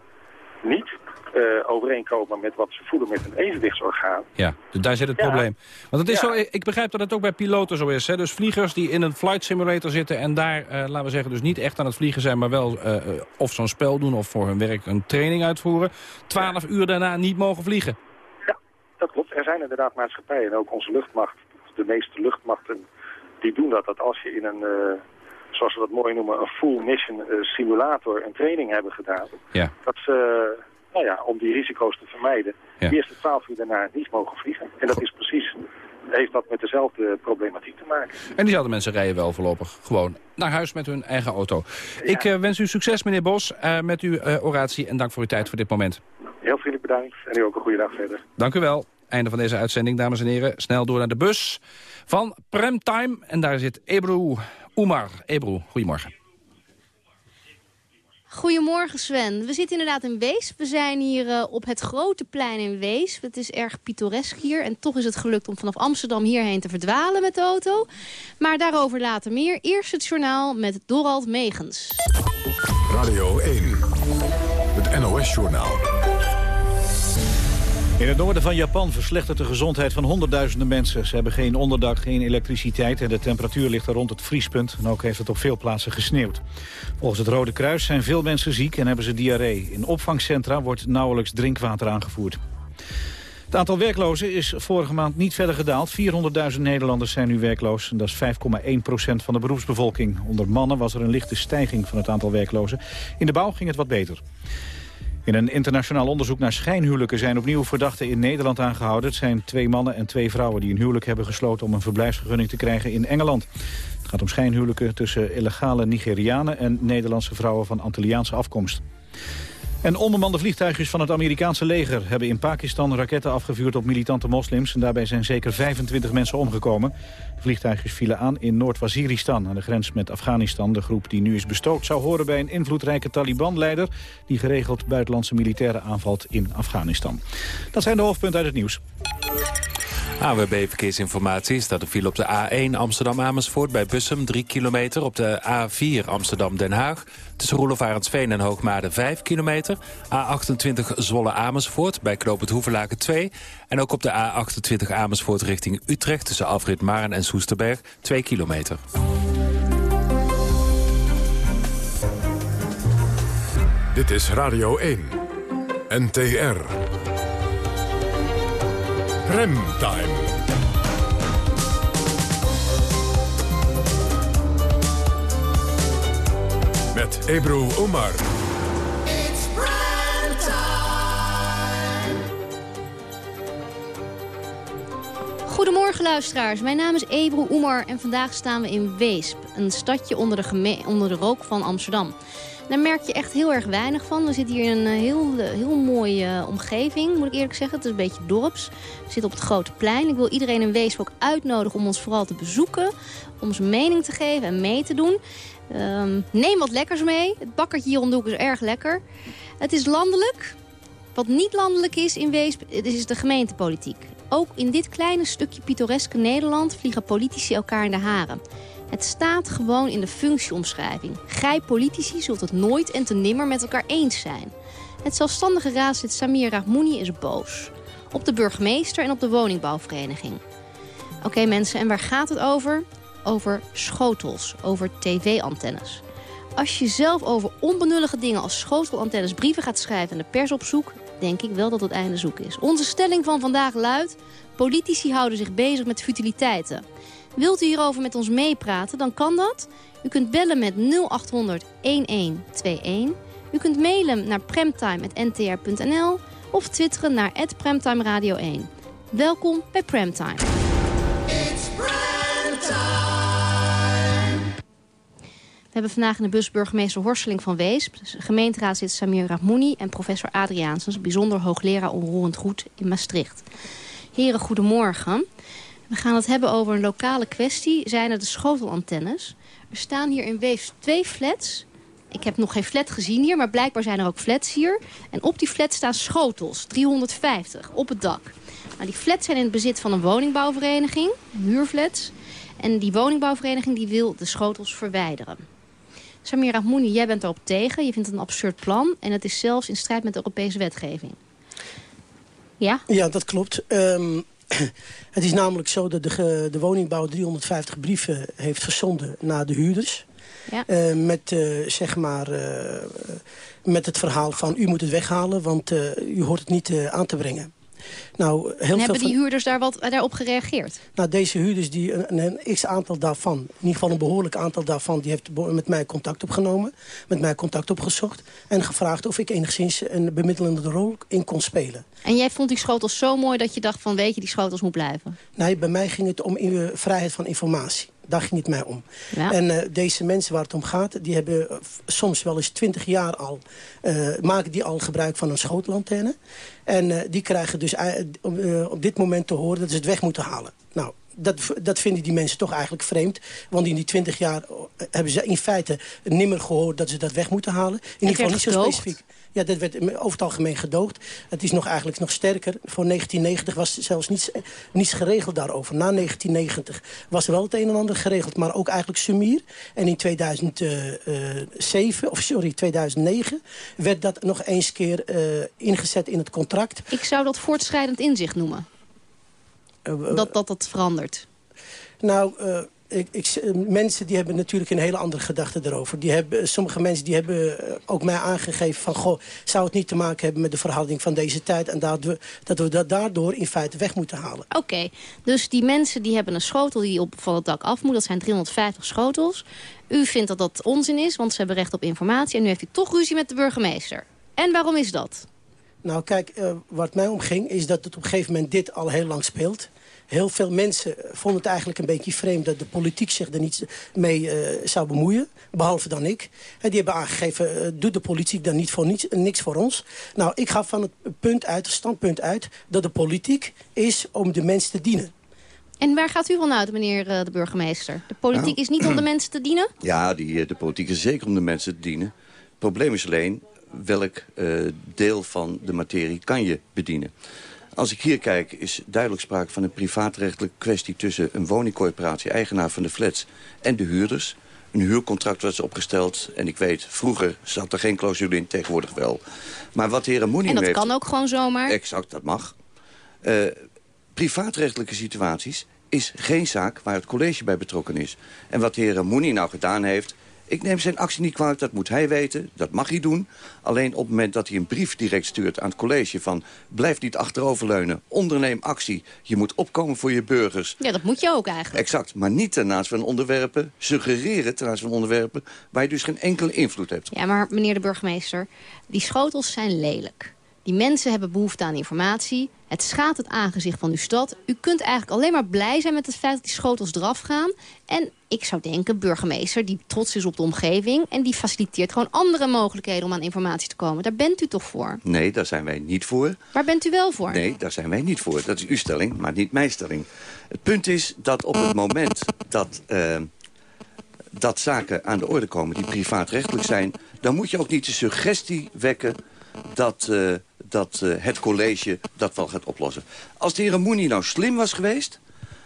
niet eh, overeenkomen met wat ze voelen met hun evenwichtsorgaan. Ja, dus daar zit het Ja. probleem. Want het is Ja. zo, ik begrijp dat het ook bij piloten zo is. Hè? Dus vliegers die in een flight simulator zitten... en daar, eh, laten we zeggen, dus niet echt aan het vliegen zijn... maar wel eh, of zo'n spel doen of voor hun werk een training uitvoeren... 12 uur daarna niet mogen vliegen. Dat klopt. Er zijn inderdaad maatschappijen en ook onze luchtmacht, de meeste luchtmachten, die doen dat. Dat als je in een, zoals we dat mooi noemen, een full mission eh, simulator een training hebben gedaan, Ja. dat ze, nou ja, om die risico's te vermijden, Ja. de eerste twaalf uur daarna niet mogen vliegen. En dat is precies, heeft dat met dezelfde problematiek te maken. En diezelfde mensen rijden wel voorlopig gewoon naar huis met hun eigen auto. Ik eh, wens u succes, meneer Bos, eh, met uw eh, oratie... en dank voor uw tijd voor dit moment. Heel vriendelijk bedankt en u ook een goede dag verder. Dank u wel. Einde van deze uitzending, dames en heren. Snel door naar de bus van Premtime. En daar zit Ebru Oemar. Ebru, goedemorgen. Goedemorgen Sven. We zitten inderdaad in Wees. We zijn hier uh, op het grote plein in Wees. Het is erg pittoresk hier. En toch is het gelukt om vanaf Amsterdam hierheen te verdwalen met de auto. Maar daarover later meer. Eerst het journaal met Dorald Megens. Radio 1. Het NOS-journaal. In het noorden van Japan verslechtert de gezondheid van honderdduizenden mensen. Ze hebben geen onderdak, geen elektriciteit en de temperatuur ligt er rond het vriespunt. En ook heeft het op veel plaatsen gesneeuwd. Volgens het Rode Kruis zijn veel mensen ziek en hebben ze diarree. In opvangcentra wordt nauwelijks drinkwater aangevoerd. Het aantal werklozen is vorige maand niet verder gedaald. 400.000 Nederlanders zijn nu werkloos. En dat is 5,1 procent van de beroepsbevolking. Onder mannen was er een lichte stijging van het aantal werklozen. In de bouw ging het wat beter. In een internationaal onderzoek naar schijnhuwelijken zijn opnieuw verdachten in Nederland aangehouden. Het zijn twee mannen en twee vrouwen die een huwelijk hebben gesloten om een verblijfsvergunning te krijgen in Engeland. Het gaat om schijnhuwelijken tussen illegale Nigerianen en Nederlandse vrouwen van Antilliaanse afkomst. En onbemande vliegtuigjes van het Amerikaanse leger hebben in Pakistan raketten afgevuurd op militante moslims. En daarbij zijn zeker 25 mensen omgekomen. Vliegtuigjes vielen aan in Noord-Waziristan, aan de grens met Afghanistan. De groep die nu is bestookt zou horen bij een invloedrijke Taliban-leider... die geregeld buitenlandse militairen aanvalt in Afghanistan. Dat zijn de hoofdpunten uit het nieuws. AWB Verkeersinformatie staat de file op de A1 Amsterdam-Amersfoort bij Bussum 3 kilometer. Op de A4 Amsterdam-Den Haag tussen Roelof en Hoogmade 5 kilometer. A28 Zwolle-Amersfoort bij Knoop het Hoevelaken 2. En ook op de A28 Amersfoort richting Utrecht tussen Afrit Maren en Soesterberg 2 kilometer. Dit is Radio 1. NTR. Remtime. Met Ebru Omar. Goedemorgen luisteraars, mijn naam is Ebru Oemar en vandaag staan we in Weesp. Een stadje onder de, onder de rook van Amsterdam. Daar merk je echt heel erg weinig van. We zitten hier in een heel, heel mooie eh, omgeving, moet ik eerlijk zeggen. Het is een beetje dorps. We zitten op het Grote Plein. Ik wil iedereen in Weesp ook uitnodigen om ons vooral te bezoeken. Om zijn mening te geven en mee te doen. Um, neem wat lekkers mee. Het bakkertje hier om de is erg lekker. Het is landelijk. Wat niet landelijk is in Weesp, is de gemeentepolitiek. Ook in dit kleine stukje pittoreske Nederland vliegen politici elkaar in de haren. Het staat gewoon in de functieomschrijving. Gij politici zult het nooit en te nimmer met elkaar eens zijn. Het zelfstandige raadslid Samir Rahmouni is boos. Op de burgemeester en op de woningbouwvereniging. Oké mensen, en waar gaat het over? Over schotels, over tv-antennes. Als je zelf over onbenullige dingen als schotelantennes brieven gaat schrijven en de pers op zoek, denk ik wel dat het einde zoek is. Onze stelling van vandaag luidt, politici houden zich bezig met futiliteiten. Wilt u hierover met ons meepraten, dan kan dat. U kunt bellen met 0800 1121. U kunt mailen naar premtime.ntr.nl of twitteren naar Radio 1. Welkom bij Premtime. We hebben vandaag in de bus burgemeester Horseling van Weesp... gemeenteraadslid Samir Rahmouni en professor Adriaansens... bijzonder hoogleraar onroerend goed in Maastricht. Heren, goedemorgen. We gaan het hebben over een lokale kwestie. Zijn er de schotelantennes? Er staan hier in Weefs twee flats. Ik heb nog geen flat gezien hier, maar blijkbaar zijn er ook flats hier. En op die flats staan schotels, 350, op het dak. Nou, die flats zijn in het bezit van een woningbouwvereniging, huurflats. En die woningbouwvereniging die wil de schotels verwijderen. Samir Rahmouni, jij bent erop tegen. Je vindt het een absurd plan. En het is zelfs in strijd met de Europese wetgeving. Ja? Ja, dat klopt. Um, Het is namelijk zo dat de, de woningbouw 350 brieven heeft verzonden naar de huurders. Ja. Uh, met, uh, zeg maar, uh, met het verhaal van u moet het weghalen, want u hoort het niet aan te brengen. Nou, heel en veel hebben die huurders daar wat, daarop gereageerd? Nou, deze huurders, die, een, een x-aantal daarvan... in ieder geval een behoorlijk aantal daarvan... die heeft met mij contact opgenomen, met mij contact opgezocht... en gevraagd of ik enigszins een bemiddelende rol in kon spelen. En jij vond die schotels zo mooi dat je dacht van... weet je, die schotels moet blijven? Nee, bij mij ging het om vrijheid van informatie. Daar ging het mij om. En uh, deze mensen waar het om gaat, die hebben uh, soms wel eens twintig jaar al... Uh, maken die al gebruik van een schotelantenne. En die krijgen dus op dit moment te horen dat ze het weg moeten halen. Nou, dat, dat vinden die mensen toch eigenlijk vreemd. Want in die twintig jaar hebben ze in feite nimmer gehoord dat ze dat weg moeten halen. In ieder geval niet zo specifiek. Ja, dat werd over het algemeen gedoogd. Het is nog eigenlijk nog sterker. Voor 1990 was zelfs niets, niets geregeld daarover. Na 1990 was er wel het een en ander geregeld, maar ook eigenlijk sumier. En in 2007, of sorry, 2009 werd dat nog eens keer uh, ingezet in het contract. Ik zou dat voortschrijdend inzicht noemen. Uh, dat, dat dat verandert. Nou, ik, ik, mensen die hebben natuurlijk een hele andere gedachte erover. Die hebben, sommige mensen die hebben eh, ook mij aangegeven van... Goh, zou het niet te maken hebben met de verhouding van deze tijd... en dat we, dat we dat daardoor in feite weg moeten halen. Oké, dus die mensen die hebben een schotel die op van het dak af moet. Dat zijn 350 schotels. U vindt dat dat onzin is, want ze hebben recht op informatie... en nu heeft u toch ruzie met de burgemeester. En waarom is dat? Nou, kijk, uh, wat mij omging is dat het op een gegeven moment dit al heel lang speelt heel veel mensen vonden het eigenlijk een beetje vreemd... dat de politiek zich er niet mee uh, zou bemoeien, behalve dan ik. En die hebben aangegeven, uh, doet de politiek dan niet voor niets, niks voor ons? Nou, ik ga van het punt uit, het standpunt uit... dat de politiek is om de mensen te dienen. En waar gaat u van uit, meneer uh, de burgemeester? De politiek nou, is niet om de mensen te dienen? Ja, die, de politiek is zeker om de mensen te dienen. Het probleem is alleen welk deel van de materie kan je bedienen. Als ik hier kijk, is duidelijk sprake van een privaatrechtelijke kwestie... tussen een woningcorporatie, eigenaar van de flats en de huurders. Een huurcontract was opgesteld. En ik weet, vroeger zat er geen clausule in, tegenwoordig wel. Maar wat de heer Moening En dat kan ook gewoon zomaar? Exact, dat mag. Uh, privaatrechtelijke situaties is geen zaak waar het college bij betrokken is. En wat de heer Moening nou gedaan heeft... Ik neem zijn actie niet kwalijk, dat moet hij weten. Dat mag hij doen. Alleen op het moment dat hij een brief direct stuurt aan het college... van blijf niet achteroverleunen, onderneem actie. Je moet opkomen voor je burgers. Ja, dat moet je ook eigenlijk. Exact, maar niet ten aanzien van onderwerpen... suggereren ten aanzien van onderwerpen... waar je dus geen enkele invloed hebt. Ja, maar meneer de burgemeester, die schotels zijn lelijk. Die mensen hebben behoefte aan informatie. Het schaadt het aangezicht van uw stad. U kunt eigenlijk alleen maar blij zijn met het feit dat die schotels eraf gaan. En ik zou denken, burgemeester die trots is op de omgeving... en die faciliteert gewoon andere mogelijkheden om aan informatie te komen. Daar bent u toch voor? Nee, daar zijn wij niet voor. Waar bent u wel voor? Nee, daar zijn wij niet voor. Dat is uw stelling, maar niet mijn stelling. Het punt is dat op het moment dat... Uh, dat zaken aan de orde komen die privaatrechtelijk zijn... dan moet je ook niet de suggestie wekken dat, uh, dat uh, het college dat wel gaat oplossen. Als de heer Moenie nou slim was geweest,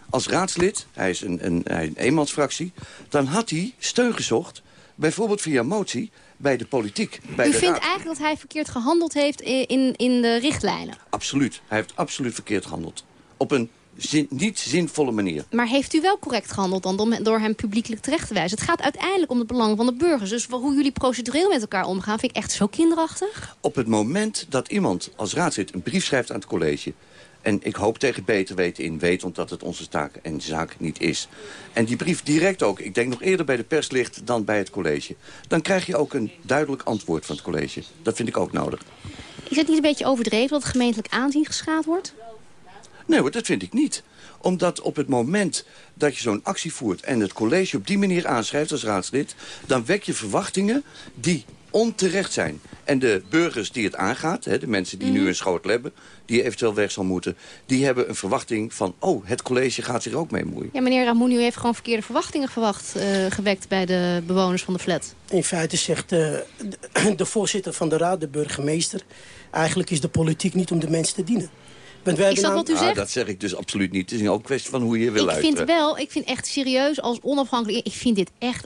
als raadslid, hij is een, een, een eenmansfractie... dan had hij steun gezocht, bijvoorbeeld via motie, bij de politiek. Bij U de vindt raad. eigenlijk dat hij verkeerd gehandeld heeft in, in de richtlijnen? Absoluut. Hij heeft absoluut verkeerd gehandeld. Op een zin, niet zinvolle manier. Maar heeft u wel correct gehandeld dan door- door hem publiekelijk terecht te wijzen? Het gaat uiteindelijk om het belang van de burgers. Dus hoe jullie procedureel met elkaar omgaan vind ik echt zo kinderachtig. Op het moment dat iemand als raadslid een brief schrijft aan het college... en ik hoop tegen beter weten in weet, omdat het onze taak en zaak niet is... en die brief direct ook, ik denk nog eerder bij de pers ligt dan bij het college... dan krijg je ook een duidelijk antwoord van het college. Dat vind ik ook nodig. Is het niet een beetje overdreven dat het gemeentelijk aanzien geschaad wordt? Nee hoor, dat vind ik niet. Omdat op het moment dat je zo'n actie voert... en het college op die manier aanschrijft als raadslid... dan wek je verwachtingen die onterecht zijn. En de burgers die het aangaat, hè, de mensen die nu een schotel hebben... die eventueel weg zal moeten... die hebben een verwachting van... oh, het college gaat zich ook mee moeien. Ja, meneer Ramoen, u heeft gewoon verkeerde verwachtingen verwacht, eh, gewekt bij de bewoners van de flat. In feite zegt eh, de, de voorzitter van de raad, de burgemeester... eigenlijk is de politiek niet om de mensen te dienen. Wij Is dat nou- wat u Ah, zegt? dat zeg ik dus absoluut niet. Het is ook een kwestie van hoe je wil Ik luisteren. vind wel, ik vind echt serieus als onafhankelijk... Ik vind dit echt...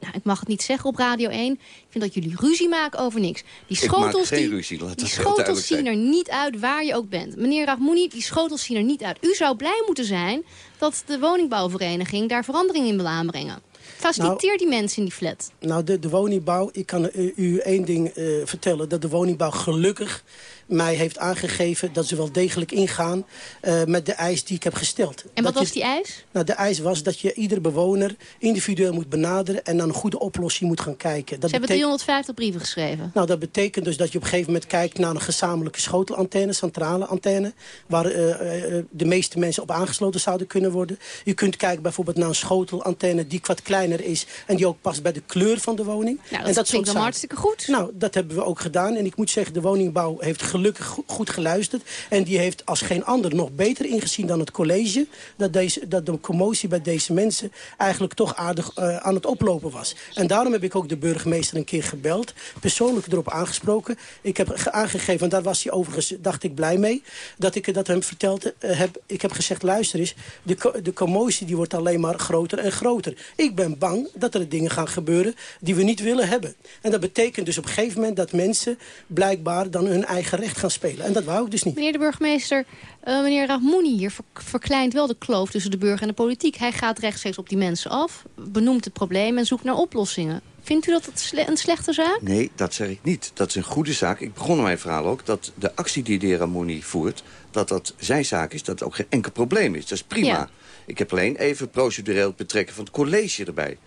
Nou, ik mag het niet zeggen op Radio 1. Ik vind dat jullie ruzie maken over niks. Die Ik maak schotels, geen die, ruzie, laat die schotels zien er niet uit waar je ook bent. Meneer Rahmouni, die schotels zien er niet uit. U zou blij moeten zijn dat de woningbouwvereniging daar verandering in wil aanbrengen. Faciliteer die mensen in die flat. Nou, de, de woningbouw, ik kan u één ding eh, vertellen. Dat de woningbouw gelukkig mij heeft aangegeven dat ze wel degelijk ingaan eh, met de eis die ik heb gesteld. En wat Dat was je- die eis? Nou, de eis was dat je iedere bewoner individueel moet benaderen... en naar een goede oplossing moet gaan kijken. Dat Ze hebben betekent- 350 brieven geschreven. nou, dat betekent dus dat je op een gegeven moment kijkt naar een gezamenlijke schotelantenne, centrale antenne, waar eh, eh, de meeste mensen op aangesloten zouden kunnen worden. Je kunt kijken bijvoorbeeld naar een schotelantenne die wat kleiner is en die ook past bij de kleur van de woning. Nou, dat en klinkt soort wel zaken. hartstikke goed. Nou, dat hebben we ook gedaan. En ik moet zeggen, de woningbouw heeft gelukkig go- goed geluisterd. En die heeft als geen ander nog beter ingezien dan het college... dat, deze, dat de commotie bij deze mensen eigenlijk toch aardig eh, aan het oplopen was. En daarom heb ik ook de burgemeester een keer gebeld. Persoonlijk erop aangesproken. Ik heb ge- aangegeven, en daar was hij overigens, dacht ik, blij mee... dat ik dat hem verteld eh, heb. Ik heb gezegd, luister eens, de, de commotie die wordt alleen maar groter en groter. Ik ben bang dat er dingen gaan gebeuren die we niet willen hebben. En dat betekent dus op een gegeven moment dat mensen blijkbaar dan hun eigen recht gaan spelen. En dat wou ik dus niet. Meneer de burgemeester, eh, meneer Rahmouni hier ver- verkleint wel de kloof tussen de burger en de politiek. Hij gaat rechtstreeks op die mensen af, benoemt het probleem en zoekt naar oplossingen. Vindt u dat een slechte zaak? Nee, dat zeg ik niet. Dat is een goede zaak. Ik begon mijn verhaal ook dat de actie die de heer Ramoni voert... dat dat zijn zaak is, dat het ook geen enkel probleem is. Dat is prima. Ja. Ik heb alleen even procedureel het betrekken van het college erbij.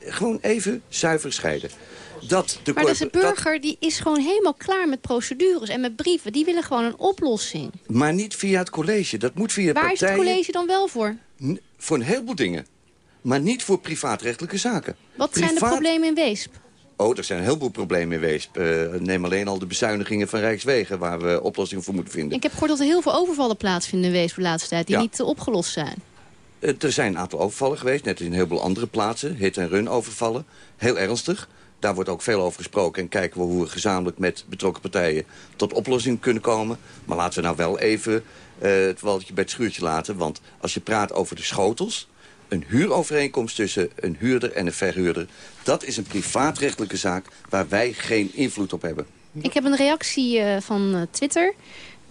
Gewoon even zuiver scheiden. Dat de Maar dus de corpora- dat- burger die is gewoon helemaal klaar met procedures en met brieven. Die willen gewoon een oplossing. maar niet via het college. Dat moet via Waar is het partijen... college dan wel voor? N- Voor een heleboel dingen. Maar niet voor privaatrechtelijke zaken. Wat zijn de problemen in Weesp? Oh, er zijn een heleboel problemen in Weesp. Eh, neem alleen al de bezuinigingen van Rijkswegen... waar we oplossingen voor moeten vinden. Ik heb gehoord dat er heel veel overvallen plaatsvinden in Weesp de laatste tijd... die Ja. niet opgelost zijn. Eh, er zijn een aantal overvallen geweest, net als in een heleboel andere plaatsen. Hit- en run-overvallen. Heel ernstig. Daar wordt ook veel over gesproken. En kijken we hoe we gezamenlijk met betrokken partijen... tot oplossingen kunnen komen. Maar laten we nou wel even eh, het waldje bij het schuurtje laten. Want als je praat over de schotels... een huurovereenkomst tussen een huurder en een verhuurder... dat is een privaatrechtelijke zaak waar wij geen invloed op hebben. Ik heb een reactie eh, van eh, Twitter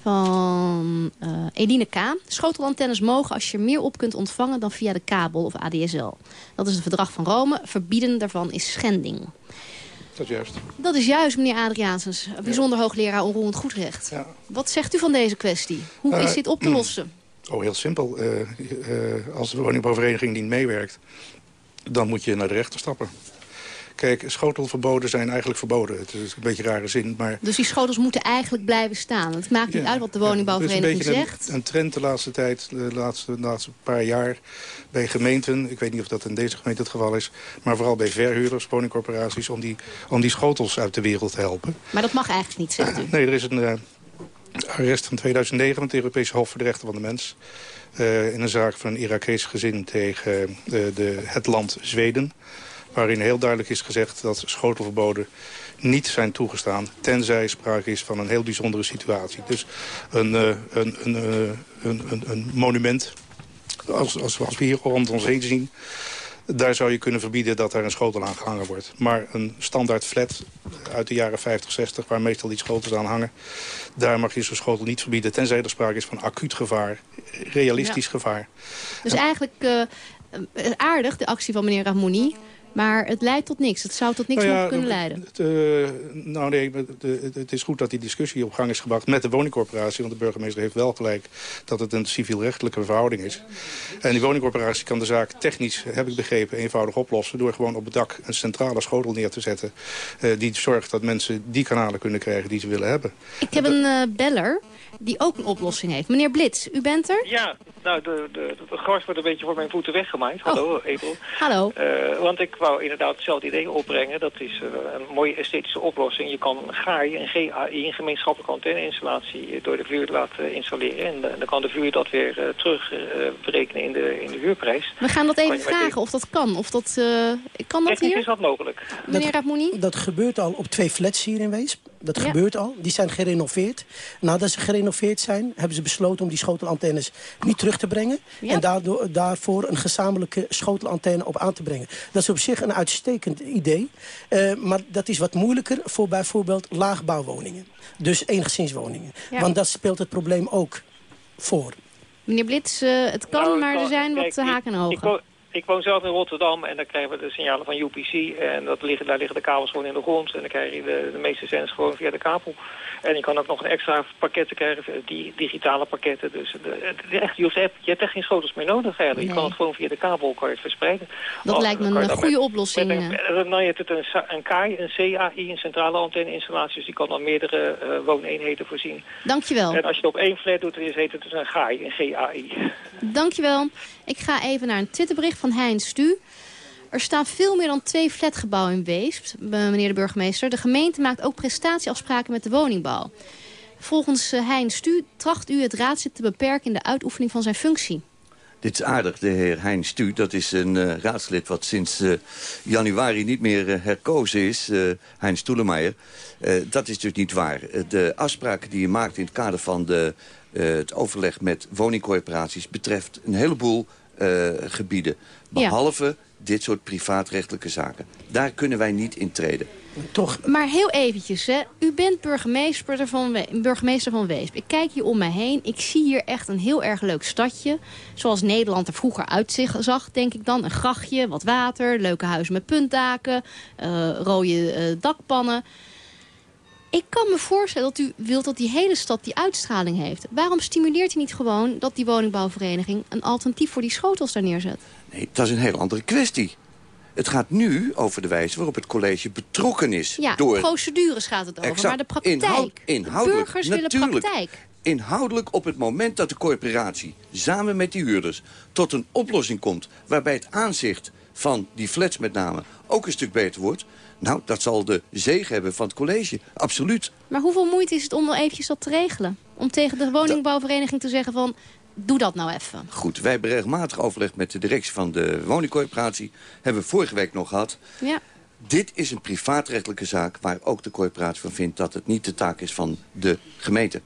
van eh, Eline K. Schotelantennes mogen als je er meer op kunt ontvangen dan via de kabel of ADSL. Dat is het verdrag van Rome. Verbieden daarvan is schending. Dat is juist. Dat is juist, meneer Adriaansens, bijzonder hoogleraar onroerend goedrecht. Wat zegt u van deze kwestie? Hoe Eh, is dit op te lossen? Oh, heel simpel. Eh, als de woningbouwvereniging niet meewerkt, dan moet je naar de rechter stappen. Kijk, schotelverboden zijn eigenlijk verboden. Het is een beetje een rare zin, maar... Dus die schotels moeten eigenlijk blijven staan. Het maakt niet uit wat de Er is woningbouwvereniging een beetje zegt. een, een trend de laatste tijd, de laatste, de laatste paar jaar bij gemeenten. Ik weet niet of dat in deze gemeente het geval is. Maar vooral bij verhuurders, woningcorporaties, om die, om die schotels uit de wereld te helpen. Maar dat mag eigenlijk niet, zegt u. Nee, er is een eh, arrest van 2009 van het Europese Hof voor de Rechten van de Mens. eh, in een zaak van een Irakees gezin tegen eh, de, het land Zweden. Waarin heel duidelijk is gezegd dat schotelverboden niet zijn toegestaan... tenzij sprake is van een heel bijzondere situatie. Dus een, eh, een, een, eh, een, een, een monument, als, als, als we hier rond ons heen zien... daar zou je kunnen verbieden dat daar een schotel aan gehangen wordt. Maar een standaard flat uit de jaren 50, 60... waar meestal die schotels aan hangen... daar mag je zo'n schotel niet verbieden... tenzij er sprake is van acuut gevaar, realistisch Ja. gevaar. Dus eigenlijk eh, aardig, de actie van meneer Rahmouni. Maar het leidt tot niks. Het zou tot niks Nou ja, kunnen leiden. Het, eh, nou nee, het, is goed dat die discussie op gang is gebracht met de woningcorporatie. Want de burgemeester heeft wel gelijk dat het een civielrechtelijke verhouding is. En die woningcorporatie kan de zaak technisch, heb ik begrepen, eenvoudig oplossen. Door gewoon op het dak een centrale schotel neer te zetten. eh, die zorgt dat mensen die kanalen kunnen krijgen die ze willen hebben. Ik heb een eh, beller die ook een oplossing heeft. Meneer Blitz, u bent er? Ja, nou, de, de, de gras wordt een beetje voor mijn voeten weggemaaid. Hallo, Ebel. Hallo. Eh, want ik wou inderdaad hetzelfde idee opbrengen. Dat is eh, een mooie esthetische oplossing. Je kan GAI, een GAI, een gemeenschappelijke antenneinstallatie, eh, door de vuur laten installeren. En eh, dan kan de vuur dat weer terug berekenen in de, in de huurprijs. We gaan dat even vragen of dat kan. Of dat, eh, kan dat Technisch hier? is dat mogelijk. Meneer Rahmouni? Dat gebeurt al op twee flats hier in Weesp. Dat Ja. gebeurt al. Die zijn gerenoveerd. Nadat ze gerenoveerd zijn, hebben ze besloten om die schotelantennes niet terug te brengen. Ja. En daardoor, daarvoor een gezamenlijke schotelantenne op aan te brengen. Dat is op zich een uitstekend idee. Eh, maar dat is wat moeilijker voor bijvoorbeeld laagbouwwoningen. Dus enigszins-woningen. Ja. Want dat speelt het probleem ook voor. Meneer Blitz, eh, het kan, Nou, maar er zijn kijk, wat haken en ogen. Ik, ik woon zelf in Rotterdam en dan krijgen we de signalen van UPC. En dat liggen, daar liggen de kabels gewoon in de grond. En dan krijg je de, de meeste zenders gewoon via de kabel. En je kan ook nog een extra pakketten krijgen, die digitale pakketten. Dus de, de- echt, je, echt, je hebt echt geen schotels meer nodig eigenlijk. Je kan het gewoon via de kabel kan je het verspreiden. Dat lijkt me dan een goede met- oplossing. met een- eh. eh, nou, je hebt het een, een KAI, een CAI, een centrale antenne-installatie. Dus die kan dan meerdere eh, wooneenheden voorzien. Dankjewel. En als je het op één flat doet, dan heet het dus een GAI, een GAI. Dankjewel. Ik ga even naar een Twitterbericht van Hein Stu. Er staan veel meer dan twee flatgebouwen in Weesp, eh, meneer de burgemeester. De gemeente maakt ook prestatieafspraken met de woningbouw. Volgens uh, Hein Stu tracht u het raadslid te beperken in de uitoefening van zijn functie. Dit is aardig, de heer Hein Stu. Dat is een uh, raadslid wat sinds januari niet meer herkozen is. Hein Stoelemeijer. dat is dus niet waar. de afspraken die je maakt in het kader van de, het overleg met woningcorporaties... betreft een heleboel gebieden. Behalve ja. dit soort privaatrechtelijke zaken. Daar kunnen wij niet in treden. Toch. Maar heel eventjes, hè. u bent burgemeester van, We burgemeester van Weesp. Ik kijk hier om mij heen. Ik zie hier echt een heel erg leuk stadje. Zoals Nederland er vroeger uitzag, denk ik dan. Een grachtje, wat water, leuke huizen met puntdaken, uh, rode uh, dakpannen. Ik kan me voorstellen dat u wilt dat die hele stad die uitstraling heeft. Waarom stimuleert u niet gewoon dat die woningbouwvereniging... een alternatief voor die schotels daar neerzet? Nee, dat is een heel andere kwestie. Het gaat nu over de wijze waarop het college betrokken is. Ja, door... procedures gaat het over, exact. maar de praktijk. Inhoud, inhoudelijk, de burgers willen praktijk. Inhoudelijk op het moment dat de corporatie samen met die huurders... tot een oplossing komt waarbij het aanzicht van die flats met name ook een stuk beter wordt... nou, dat zal de zegen hebben van het college, absoluut. Maar hoeveel moeite is het om nog eventjes dat te regelen? Om tegen de woningbouwvereniging te zeggen van doe dat nou even. Goed, wij hebben regelmatig overlegd met de directie van de woningcorporatie. Hebben we vorige week nog gehad. Ja. Dit is een privaatrechtelijke zaak waar ook de corporatie van vindt... dat het niet de taak is van de gemeente.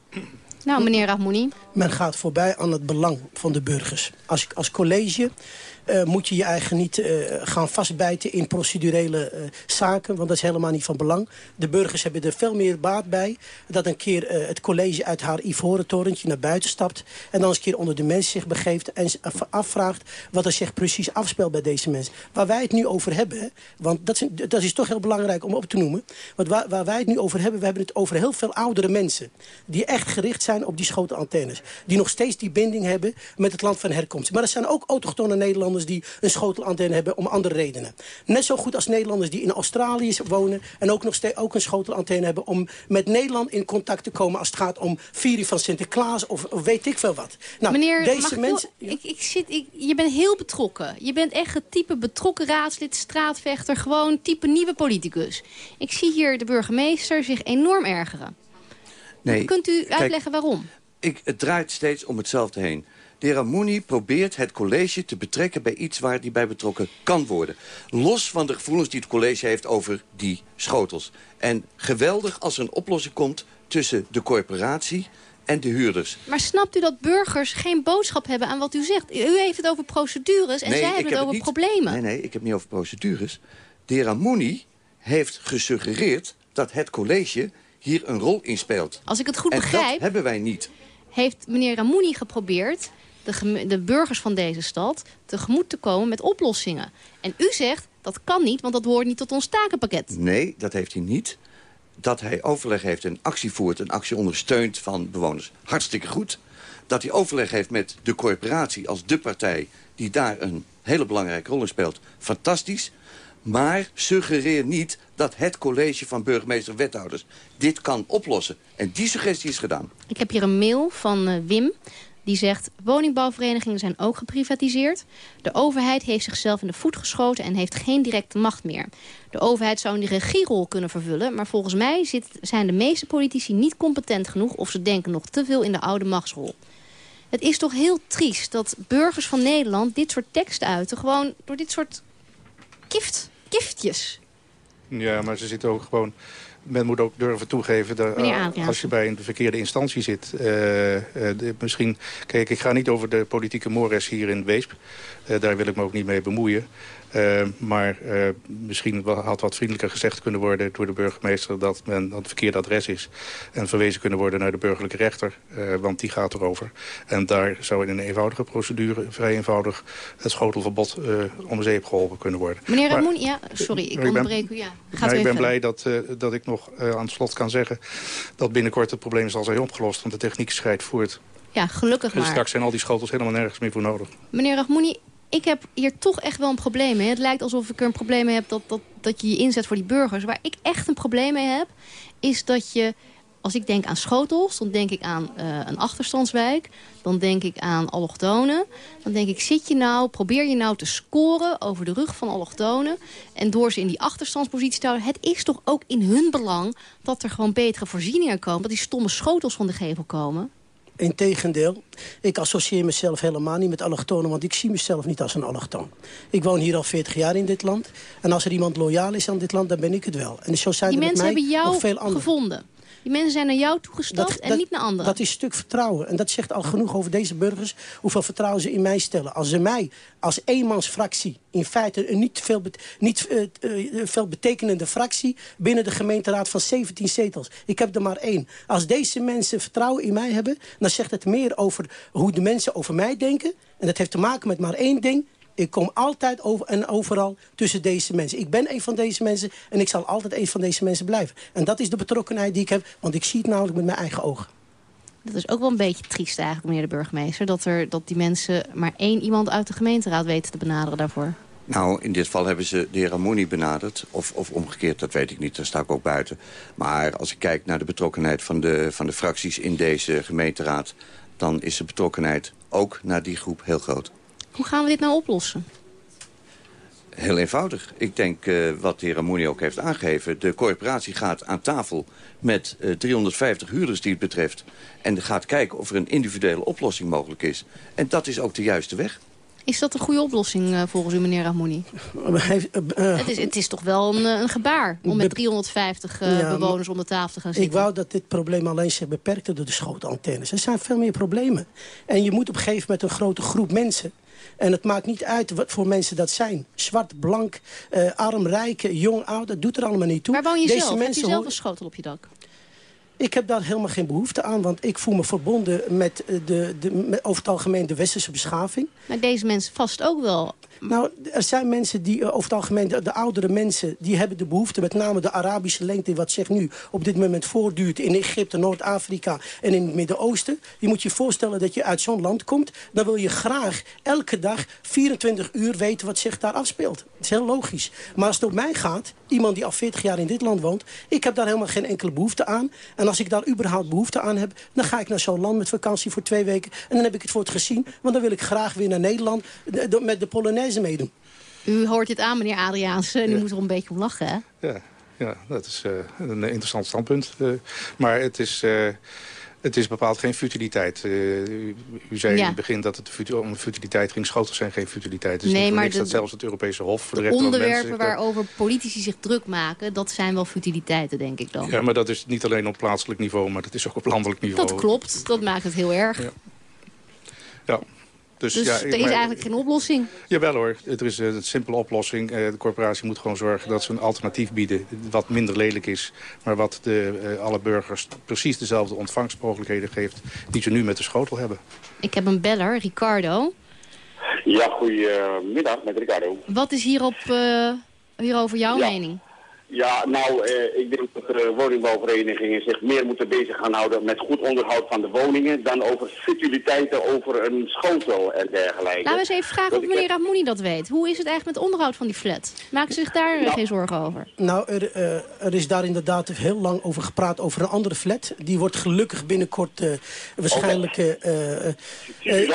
Nou, meneer Rahmouni. Men gaat voorbij aan het belang van de burgers. Als, als college uh, moet je je eigen niet uh, gaan vastbijten in procedurele uh, zaken. Want dat is helemaal niet van belang. De burgers hebben er veel meer baat bij. Dat een keer het college uit haar ivoren torentje naar buiten stapt. En dan eens een keer onder de mensen zich begeeft. En afvraagt wat er zich precies afspeelt bij deze mensen. Waar wij het nu over hebben. Want dat is, dat is toch heel belangrijk om op te noemen. Want waar, waar wij het nu over hebben. We hebben het over heel veel oudere mensen. Die echt gericht zijn op die schotelantennes. Die nog steeds die binding hebben met het land van herkomst. Maar er zijn ook autochtone Nederlanders die een schotelantenne hebben om andere redenen. Net zo goed als Nederlanders die in Australië wonen... en ook nog steeds ook een schotelantenne hebben om met Nederland in contact te komen... als het gaat om viering van Sinterklaas of, of weet ik veel wat. Nou, Meneer, deze mensen... Heel, ik, ik zit, ik, je bent heel betrokken. Je bent echt het type betrokken raadslid, straatvechter... gewoon type nieuwe politicus. Ik zie hier de burgemeester zich enorm ergeren. Nee, Kunt u uitleggen kijk, waarom? Ik, het draait steeds om hetzelfde heen. De heer Amouni probeert het college te betrekken bij iets waar die bij betrokken kan worden. Los van de gevoelens die het college heeft over die schotels. En geweldig als er een oplossing komt tussen de corporatie en de huurders. Maar snapt u dat burgers geen boodschap hebben aan wat u zegt? U heeft het over procedures en nee, zij hebben het over problemen. Nee, nee, ik heb het niet over procedures. De heer Amouni heeft gesuggereerd dat het college hier een rol in speelt. Als ik het goed en begrijp... dat hebben wij niet. Heeft meneer Ramouni geprobeerd de, de burgers van deze stad tegemoet te komen met oplossingen. En u zegt, dat kan niet, want dat hoort niet tot ons takenpakket. Nee, dat heeft hij niet. Dat hij overleg heeft en actie voert en actie ondersteunt van bewoners. Hartstikke goed. Dat hij overleg heeft met de corporatie als de partij... die daar een hele belangrijke rol in speelt. Fantastisch. Maar suggereer niet dat het college van burgemeester-wethouders dit kan oplossen. En die suggestie is gedaan. Ik heb hier een mail van uh, Wim. Die zegt, woningbouwverenigingen zijn ook geprivatiseerd. De overheid heeft zichzelf in de voet geschoten en heeft geen directe macht meer. De overheid zou die regierol kunnen vervullen... maar volgens mij zit, zijn de meeste politici niet competent genoeg... of ze denken nog te veel in de oude machtsrol. Het is toch heel triest dat burgers van Nederland dit soort teksten uiten... gewoon door dit soort kift. Ja, maar ze zitten ook gewoon men moet ook durven toegeven dat uh, als je bij een verkeerde instantie zit. Uh, de, misschien, kijk, ik ga niet over de politieke mores hier in Weesp. daar wil ik me ook niet mee bemoeien. Uh, maar uh, misschien had wat vriendelijker gezegd kunnen worden door de burgemeester... dat men het verkeerde adres is. En verwezen kunnen worden naar de burgerlijke rechter. Uh, want die gaat erover. En daar zou in een eenvoudige procedure... vrij eenvoudig het schotelverbod om zeep geholpen kunnen worden. Meneer Ramoen, ja, sorry, ik onderbreek u. Ja. Gaat ik u ben blij dat, dat ik nog aan het slot kan zeggen... dat binnenkort het probleem zal zijn opgelost. Want de techniek scheidt voort. Ja, gelukkig maar. En straks zijn al die schotels helemaal nergens meer voor nodig. Meneer Rahmouni, ik heb hier toch echt wel een probleem mee. Het lijkt alsof ik er een probleem mee heb dat, dat, dat je je inzet voor die burgers. Waar ik echt een probleem mee heb, is dat je Als ik denk aan schotels, dan denk ik aan uh, een achterstandswijk. Dan denk ik aan allochtonen. Dan denk ik, zit je nou, probeer je nou te scoren over de rug van allochtonen. En door ze in die achterstandspositie te houden. Het is toch ook in hun belang dat er gewoon betere voorzieningen komen. Dat die stomme schotels van de gevel komen. Integendeel, ik associeer mezelf helemaal niet met allochtonen... want ik zie mezelf niet als een allochtoon. Ik woon hier al 40 jaar in dit land. En als er iemand loyaal is aan dit land, dan ben ik het wel. En zo zijn Die er mensen met mij hebben jou veel anderen. gevonden. Die mensen zijn naar jou toegestapt en niet naar anderen. Dat is een stuk vertrouwen. En dat zegt al genoeg over deze burgers... hoeveel vertrouwen ze in mij stellen. Als ze mij als eenmansfractie... in feite een niet, veel, niet uh, uh, veel betekenende fractie... binnen de gemeenteraad van 17 zetels. Ik heb er maar één. Als deze mensen vertrouwen in mij hebben... dan zegt het meer over hoe de mensen over mij denken. En dat heeft te maken met maar één ding... Ik kom altijd over en overal tussen deze mensen. Ik ben een van deze mensen en ik zal altijd een van deze mensen blijven. En dat is de betrokkenheid die ik heb, want ik zie het namelijk met mijn eigen ogen. Dat is ook wel een beetje triest eigenlijk, meneer de burgemeester... dat, er, dat die mensen maar één iemand uit de gemeenteraad weten te benaderen daarvoor. Nou, in dit geval hebben ze de heer Amoni benaderd. Of, of omgekeerd, dat weet ik niet, daar sta ik ook buiten. Maar als ik kijk naar de betrokkenheid van de, van de fracties in deze gemeenteraad... dan is de betrokkenheid ook naar die groep heel groot. Hoe gaan we dit nou oplossen? Heel eenvoudig. Ik denk uh, wat de heer Amouni ook heeft aangegeven. De corporatie gaat aan tafel met uh, 350 huurders die het betreft. En gaat kijken of er een individuele oplossing mogelijk is. En dat is ook de juiste weg. Is dat een goede oplossing uh, volgens u, meneer Rahmouni? het, is, het is toch wel een, een gebaar om met 350 ja, bewoners om de tafel te gaan zitten? Ik wou dat dit probleem alleen zich beperkte door de schootantennes. Er zijn veel meer problemen. En je moet op een gegeven moment een grote groep mensen... En het maakt niet uit wat voor mensen dat zijn. Zwart, blank, uh, arm, rijk, jong, oud, dat doet er allemaal niet toe. Waar woon je Deze zelf? Mensen Heb je zelf een schotel op je dak? Ik heb daar helemaal geen behoefte aan, want ik voel me verbonden met, de, de, met over het algemeen de westerse beschaving. Maar deze mensen vast ook wel. Nou, er zijn mensen die over het algemeen, de, de, oudere mensen, die hebben de behoefte, met name de Arabische lengte, wat zich nu op dit moment voortduurt in Egypte, Noord-Afrika en in het Midden-Oosten. Je moet je voorstellen dat je uit zo'n land komt, dan wil je graag elke dag 24 uur weten wat zich daar afspeelt. Dat is heel logisch. Maar als het op mij gaat, iemand die al 40 jaar in dit land woont, ik heb daar helemaal geen enkele behoefte aan. En als ik daar überhaupt behoefte aan heb... dan ga ik naar zo'n land met vakantie voor twee weken. En dan heb ik het voor het gezien. Want dan wil ik graag weer naar Nederland met de Polonaise meedoen. U hoort dit aan, meneer Adriaanse. En u moet er een beetje om lachen, hè? Ja, ja dat is uh, een interessant standpunt. Uh, maar het is... Uh, het is bepaald geen futiliteit. Uh, u, u, zei ja. in het begin dat het om de futiliteit ging. Schotels zijn geen futiliteit. Dus nee, maar niks de, dat zelfs het Europese Hof... Voor de, de onderwerpen mensen, waarover politici zich druk maken... dat zijn wel futiliteiten, denk ik dan. Ja, maar dat is niet alleen op plaatselijk niveau... maar dat is ook op landelijk niveau. Dat klopt. Dat maakt het heel erg. Ja. ja. Dus, dus ja, er is eigenlijk geen oplossing? Jawel hoor, er is een simpele oplossing. de corporatie moet gewoon zorgen dat ze een alternatief bieden... wat minder lelijk is, maar wat de, alle burgers precies dezelfde ontvangstmogelijkheden geeft... die ze nu met de schotel hebben. Ik heb een beller, Ricardo. Ja, goedemiddag met Ricardo. Wat is hierop, uh, hierover jouw ja. mening? Ja, nou, eh, ik denk dat de woningbouwverenigingen zich meer moeten bezig gaan houden met goed onderhoud van de woningen dan over futiliteiten over een schotel en dergelijke. Laten we eens even vragen of meneer Ramouni dat weet. Hoe is het eigenlijk met het onderhoud van die flat? Maken ze zich daar nou, geen zorgen over? Nou, er, uh, er, is daar inderdaad heel lang over gepraat over een andere flat. Die wordt gelukkig binnenkort uh, waarschijnlijk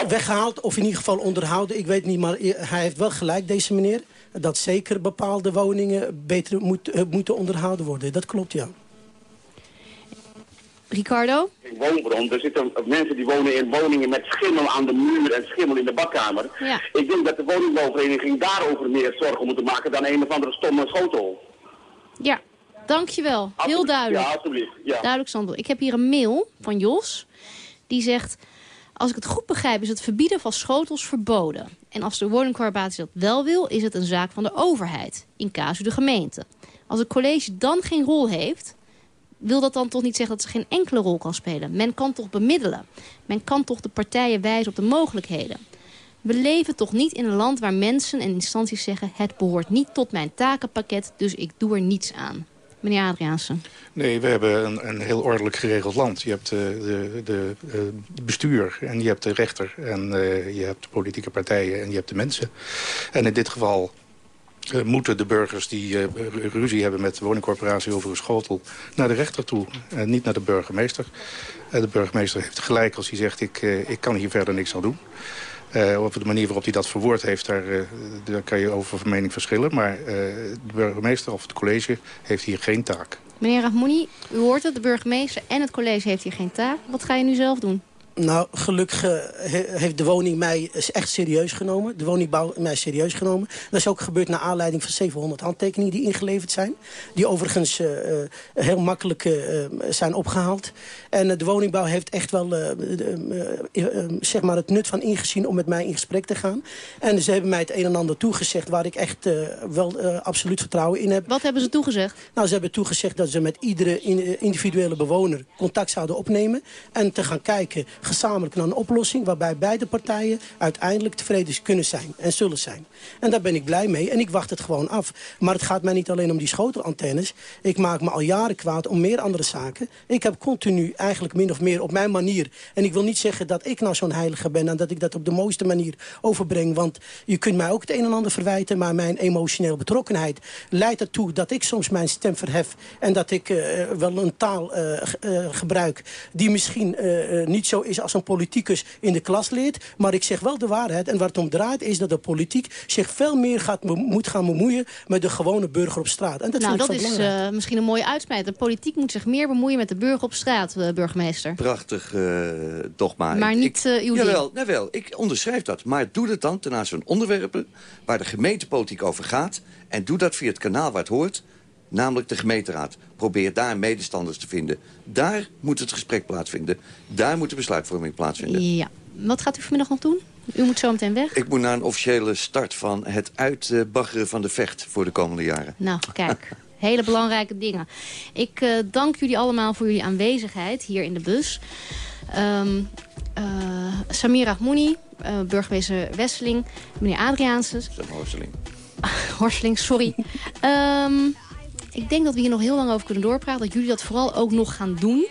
weggehaald of in ieder geval onderhouden. Ik weet niet, maar hij heeft wel gelijk, deze meneer dat zeker bepaalde woningen beter moet, uh, moeten onderhouden worden. Dat klopt, ja. Ricardo? In woongrond. Er zitten mensen die wonen in woningen met schimmel aan de muur en schimmel in de badkamer. Ja. Ik denk dat de woningbouwvereniging daarover meer zorgen moet maken dan een of andere stomme schotel. Ja, dankjewel. Heel duidelijk. Ja, alsjeblieft. Ja. Duidelijk, Sandro. Ik heb hier een mail van Jos. Die zegt... Als ik het goed begrijp is het verbieden van schotels verboden. En als de woningcorporatie dat wel wil, is het een zaak van de overheid. In casu de gemeente. Als het college dan geen rol heeft, wil dat dan toch niet zeggen dat ze geen enkele rol kan spelen. Men kan toch bemiddelen. Men kan toch de partijen wijzen op de mogelijkheden. We leven toch niet in een land waar mensen en instanties zeggen... het behoort niet tot mijn takenpakket, dus ik doe er niets aan. Meneer Adriaansen. Nee, we hebben een, een heel ordelijk geregeld land. Je hebt uh, de, de uh, bestuur en je hebt de rechter en uh, je hebt de politieke partijen en je hebt de mensen. En in dit geval moeten de burgers die ruzie hebben met de woningcorporatie over een schotel naar de rechter toe. En niet naar de burgemeester. de burgemeester heeft gelijk als hij zegt ik, ik kan hier verder niks aan doen. Uh, op de manier waarop hij dat verwoord heeft, daar, uh, daar kan je over van mening verschillen. Maar uh, de burgemeester of het college heeft hier geen taak. Meneer Rahmouni, u hoort het, de burgemeester en het college heeft hier geen taak. Wat ga je nu zelf doen? Nou, gelukkig uh, heeft de woning mij echt serieus genomen. De woningbouw mij serieus genomen. Dat is ook gebeurd naar aanleiding van 700 handtekeningen die ingeleverd zijn. Die overigens uh, heel makkelijk uh, zijn opgehaald. En de woningbouw heeft echt wel zeg maar het nut van ingezien om met mij in gesprek te gaan. En ze hebben mij het een en ander toegezegd waar ik echt wel absoluut vertrouwen in heb. Wat hebben ze toegezegd? Nou, ze hebben toegezegd dat ze met iedere individuele bewoner contact zouden opnemen. En te gaan kijken gezamenlijk naar een oplossing... waarbij beide partijen uiteindelijk tevreden kunnen zijn en zullen zijn. En daar ben ik blij mee en ik wacht het gewoon af. Maar het gaat mij niet alleen om die schotelantennes. Ik maak me al jaren kwaad om meer andere zaken. Ik heb continu eigenlijk min of meer op mijn manier... en ik wil niet zeggen dat ik nou zo'n heilige ben... en dat ik dat op de mooiste manier overbreng. Want je kunt mij ook het een en ander verwijten... maar mijn emotionele betrokkenheid leidt ertoe dat ik soms mijn stem verhef... en dat ik uh, wel een taal uh, uh, gebruik die misschien niet zo is als een politicus in de klas leert. Maar ik zeg wel de waarheid. En waar het om draait is dat de politiek zich veel meer gaat, moet gaan bemoeien... met de gewone burger op straat. En dat nou, vind dat ik is uh, misschien een mooie uitspraak. De politiek moet zich meer bemoeien met de burger op straat, uh, burgemeester. Prachtig uh, dogma. Maar niet uh, uw Jawel, jawel, ik onderschrijf dat. Maar doe dat dan ten aanzien van onderwerpen... waar de gemeentepolitiek over gaat... en doe dat via het kanaal waar het hoort namelijk de gemeenteraad. Probeer daar medestanders te vinden. Daar moet het gesprek plaatsvinden. Daar moet de besluitvorming plaatsvinden. Ja. Wat gaat u vanmiddag nog doen? U moet zo meteen weg. Ik moet naar een officiële start van het uitbaggeren van de vecht voor de komende jaren. Nou, kijk. Hele belangrijke dingen. Ik uh, dank jullie allemaal voor jullie aanwezigheid hier in de bus. Um, uh, Samira Mouni, uh, burgemeester Wesseling, meneer Adriaanses. Horseling. Horseling, sorry. um, ik denk dat we hier nog heel lang over kunnen doorpraten. Dat jullie dat vooral ook nog gaan doen.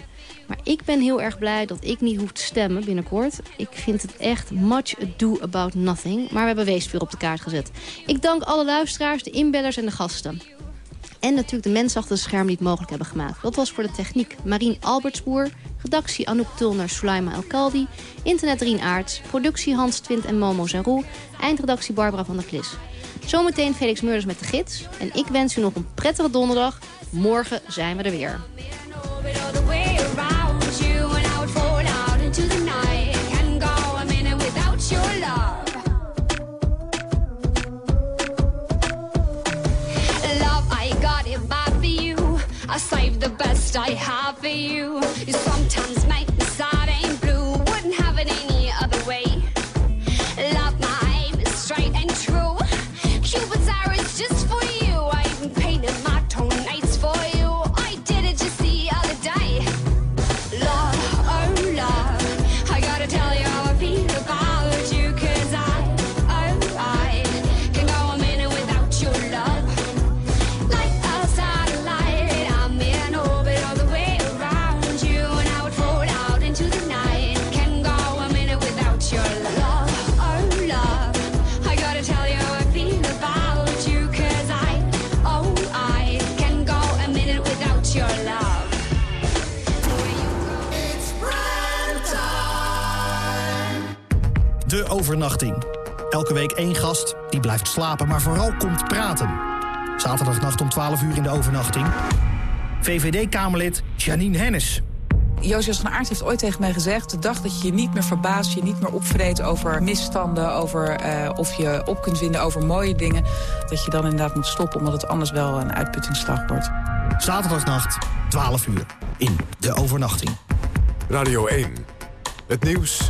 Maar ik ben heel erg blij dat ik niet hoef te stemmen binnenkort. Ik vind het echt much ado about nothing. Maar we hebben Weesp weer op de kaart gezet. Ik dank alle luisteraars, de inbellers en de gasten. En natuurlijk de mensen achter het scherm die het mogelijk hebben gemaakt. Dat was voor de techniek Marien Albertsboer, redactie Anouk Tulner, Sulaima El Kaldi, internet Rien productie Hans Twint en Momo Zeroe, eindredactie Barbara van der Klis. Zometeen Felix Meurders met de gids. En ik wens u nog een prettige donderdag. Morgen zijn we er weer. Have for you. De overnachting. Elke week één gast die blijft slapen, maar vooral komt praten. Zaterdagnacht om 12 uur in de overnachting. VVD-Kamerlid Janine Hennis. Josias van Aert heeft ooit tegen mij gezegd... de dag dat je je niet meer verbaast, je niet meer opvreet over misstanden... over eh, of je op kunt vinden over mooie dingen... dat je dan inderdaad moet stoppen, omdat het anders wel een uitputtingsslag wordt. Zaterdagnacht, 12 uur, in de overnachting. Radio 1. Het nieuws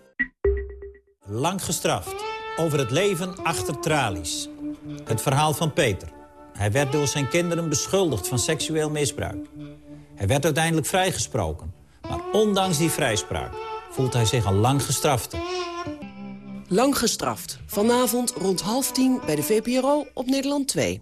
Lang gestraft. Over het leven achter tralies. Het verhaal van Peter. Hij werd door zijn kinderen beschuldigd van seksueel misbruik. Hij werd uiteindelijk vrijgesproken. Maar ondanks die vrijspraak voelt hij zich al lang gestraft. Lang gestraft. Vanavond rond half tien bij de VPRO op Nederland 2.